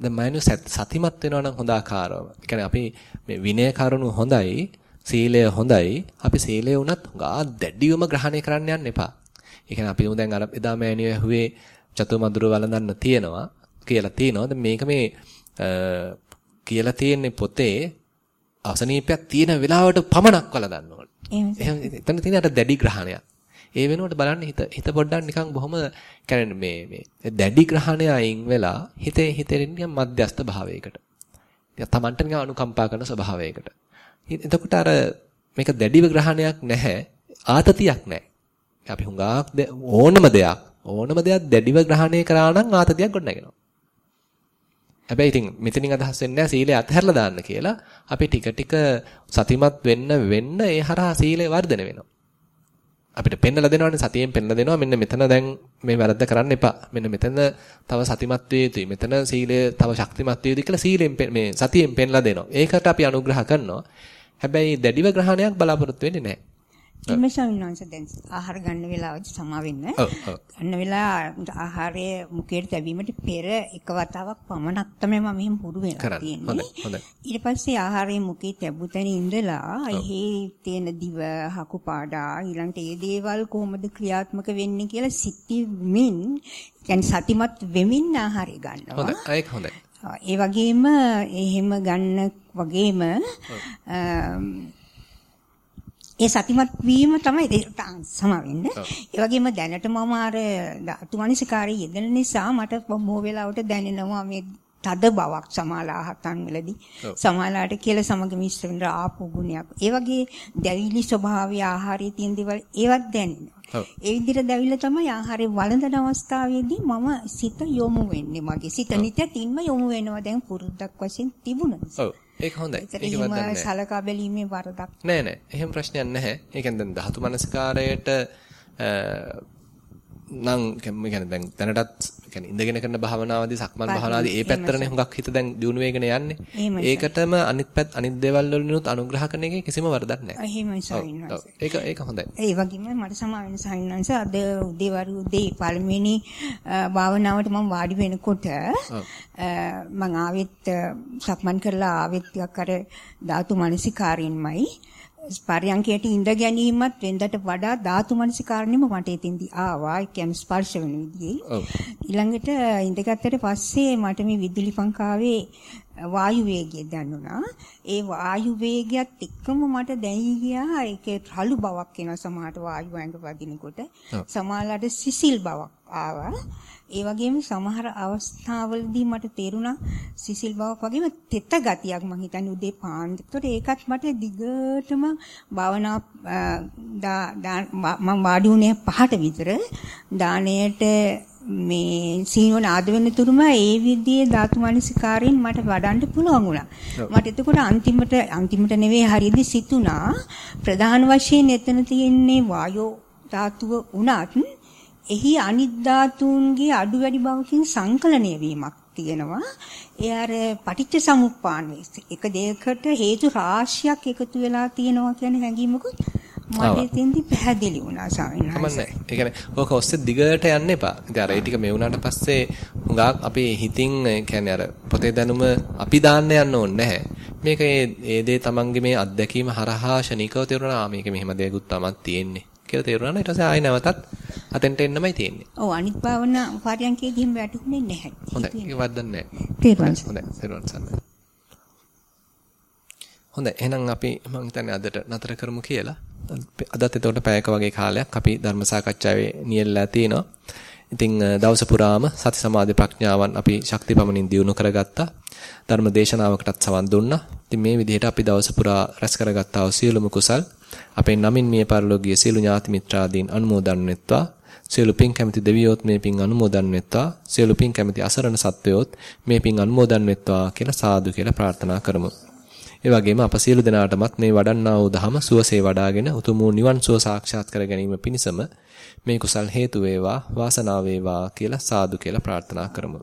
දැන් මෑණිය සතිමත් වෙනවා නම් හොඳ ආකාරව. ඒ කියන්නේ අපි මේ විනය කරුණු හොඳයි, සීලය හොඳයි. අපි සීලය උනත් හුඟා දැඩිවම ග්‍රහණය කරන්න යන්න එපා. ඒ කියන්නේ අපි දැන් අර එදා මෑණිය ඇහුවේ චතුමදුර වළඳන්න තියෙනවා කියලා තියෙනවා. දැන් මේක මේ කියලා තියෙන්නේ පොතේ අසනීපයක් තියෙන වෙලාවට පමණක් වළඳන්න ඕනේ. එහෙම එතන තියෙන අර දැඩි ග්‍රහණයක්. ඒ වෙනුවට බලන්න හිත හිත පොඩ්ඩක් නිකන් බොහොම කියන්නේ මේ මේ දැඩි ග්‍රහණය අයින් වෙලා හිතේ හිතේ නිකන් මධ්‍යස්ත භාවයකට. නිකන් Tamanට නිකන් අනුකම්පා කරන ස්වභාවයකට. එතකොට අර මේක දැඩිව ග්‍රහණයක් නැහැ ආතතියක් නැහැ. අපි හුඟක් ඕනම දෙයක් ඕනම දෙයක් දැඩිව ග්‍රහණය කරා නම් ආතතියක් ගොඩනගෙනවා. හැබැයි ඉතින් මෙතනින් අදහස් වෙන්නේ නැහැ සීලය අත්හැරලා දාන්න කියලා. අපි ටික ටික සතිමත් වෙන්න වෙන්න ඒ හරහා සීලය වර්ධනය වෙනවා. අපිට පෙන්නලා දෙනවනේ සතියෙන් පෙන්නලා දෙනවා මෙන්න මෙතන දැන් මේ වැරද්ද කරන්න එපා. මෙන්න මෙතන තව සතිමත් වේ යුතුයි. මෙතන සීලය තව ශක්තිමත් වේ යුතුයි කියලා සීලෙන් මේ සතියෙන් පෙන්නලා දෙනවා. ඒකට අපි අනුග්‍රහ කරනවා. හැබැයි දැඩිව ග්‍රහණයක් බලාපොරොත්තු වෙන්නේ නැහැ. එimhe ස්වාමීන් දැන් ආහාර ගන්න වෙලාවට සමා වෙන්න. ඔව් ඔව්. ගන්න වෙලාව ආහාරය මුඛයට තැබීමට පෙර එක වතාවක් පමණක් තමයි මම මෙහෙම පුරු වෙලා තියෙන්නේ. හොඳයි හොඳයි. ඊට පස්සේ ආහාරය මුඛේ තැබු තැන ඉඳලා එහි තියෙන දිව හකු පාඩා ඊළඟට ඒ දේවල් කොහොමද ක්‍රියාත්මක වෙන්නේ කියලා සිතිමින් يعني සතිමත් වෙමින් ආහාරය ගන්නවා. හොඳයි. ඒක හොඳයි. ඒ වගේම එහෙම ගන්න වගේම ඒ සතිමත් වීම තමයි සමා වෙන්නේ. ඒ වගේම දැනට මම අර අතුමනිසකාරී යෙදෙන නිසා මට බොහෝ වෙලාවට දැනෙනවා මේ තද බවක් සමාලා හතන් වලදී සමාලාට කියලා සමග මිශ්‍ර වෙන ආපු ගුණයක්. ඒ වගේ දැවිලි ස්වභාවය ආහාරයේ තියෙන දේවල් ඒවත් දැනෙනවා. ඒ විදිහට දැවිලා තමයි ආහාරය වළඳන අවස්ථාවේදී මම සිත යොමු වෙන්නේ. මගේ සිත නිතින්ම යොමු වෙනවා දැන් පුරුද්දක් වශයෙන් තිබුණා. ඔව්. ඒක හොඳයි. ඒක වදන්නේ. සලකා බැලීමේ වරදක් නෑ නෑ. එහෙම ප්‍රශ්නයක් නැහැ. ඒ කියන්නේ දැන් ධාතු මනසකාරයට නම් කියන්නේ දැන් දැනටත් කියන්නේ ඉඳගෙන කරන භාවනාවදී සක්මන් භාවනාවදී ඒ පැත්තරනේ හුඟක් හිත දැන් දියුණු වෙගෙන යන්නේ. ඒකටම අනිත් පැත් අනිත් දේවල් වලිනුත් අනුග්‍රහ කරන එකේ කිසිම වරදක් නැහැ. එහෙමයි සයින්වන්ස. ඒක ඒක හොඳයි. ඒ වගේම මට සමා වෙන සයින්වන්ස අද උදේවරු උදේ පළවෙනි භාවනාවට මම වාඩි වෙනකොට මම ආවෙත් සක්මන් කරලා ආවෙත් ටිකක් අර ධාතු මනසිකාරින්මයි පරයන්කයට ඉඳ ගැනීමත් වෙනදට වඩා ධාතු මනසිකාරණෙම මට එතෙන්දී ආවා. කියන්නේ ස්පර්ශ වෙන විදිහේ. ඊළඟට ඉඳගත්තට පස්සේ මට මේ විදුලි පංකාවේ වායු වේගය දැනුණා. ඒ වායු වේගයත් එක්කම මට දැනී ගියා ඒකේ රළු බවක් එනවා සමහරට වායු ඇඟ වදිනකොට. සමහරලාට සිසිල් බවක් ආවා. ඒ වගේම සමහර අවස්ථාවලදී මට තේරුණා සිසිල් බවක් වගේම තෙත ගතියක් මං හිතන්නේ උදේ පාන්දරට ඒකත් මට දිගටම භාවනා මම වාඩි වුණේ පහට විතර දාණයට මේ සීනවන ආද වෙන තුරුම ඒ විදිහේ ධාතු මනසිකාරයෙන් මට වඩන්න පුළුවන් වුණා. මට එතකොට අන්තිමට අන්තිමට නෙවෙයි හරියදී සිතුණා ප්‍රධාන වශයෙන් එතන තියෙන්නේ වායෝ ධාතුව උනත් එහි අනිත් ධාතුන්ගේ අඩු වැඩි බවකින් සංකලනය වීමක් තියෙනවා. ඒ අර පටිච්ච සමුප්පාන එක දෙයකට හේතු රාශියක් එකතු වෙලා තියෙනවා කියන හැඟීමකුත් මට එතෙන්දි පැහැදිලි වුණා ස්වාමීන් වහන්සේ. ඒ කියන්නේ ඕක ඔස්සේ දිගට යන්න එපා. ඉතින් අර ඒ ටික මේ වුණාට පස්සේ හුඟක් අපේ හිතින් කියන්නේ අර පොතේ දැනුම අපි දාන්න යන්න ඕනේ නැහැ. මේක ඒ දේ තමන්ගේ මේ අත්දැකීම හරහා ශනිකව තේරුණා මේක මෙහෙම දෙයක්ත් තමක් තියෙන්නේ. කියලා තේරුණා ඊට පස්සේ ආයෙ නැවතත් අතෙන්ට එන්නමයි තියෙන්නේ. ඔව් අනිත් භාවනා පරියන්කේදී එහෙම වැටුනේ නැහැ. හොඳයි. ඒක වද්දන්නේ නැහැ. තේරුණා. හොඳයි. තේරුණා සන්න. හොඳයි. එහෙනම් අපි මම හිතන්නේ අදට නතර කරමු කියලා. අදත් එතකොට පැයක වගේ කාලයක් අපි ධර්ම සාකච්ඡාවේ නියැලලා තිනවා. ඉතින් දවස පුරාම සති සමාධි ප්‍රඥාවන් අපි ශක්තිපමණින් දියුණු කරගත්තා. ධර්ම දේශනාවකටත් සවන් දුන්නා. ඉතින් මේ විදිහට අපි දවස පුරා රැස් කරගත්තා වූ සියලුම කුසල් අපේ නමින් මිය පරලෝකීය සියලු ඥාති මිත්‍රාදීන් අනුමෝදන් වෙත්වා. සියලු පින් කැමති දෙවියොත් මේ පින් අනුමෝදන් වෙත්වා. සියලු පින් කැමති අසරණ සත්වයොත් මේ පින් අනුමෝදන් වෙත්වා කියලා සාදු කියලා ප්‍රාර්ථනා කරමු. ඒ වගේම අප සියලු දෙනාටමත් මේ වඩන්නා වූ දහම සුවසේ වඩාගෙන උතුම් වූ නිවන් සුව සාක්ෂාත් කර ගැනීම පිණිසම මේ කුසල් හේතු වේවා වාසනාව වේවා කියලා සාදු කියලා ප්‍රාර්ථනා කරමු.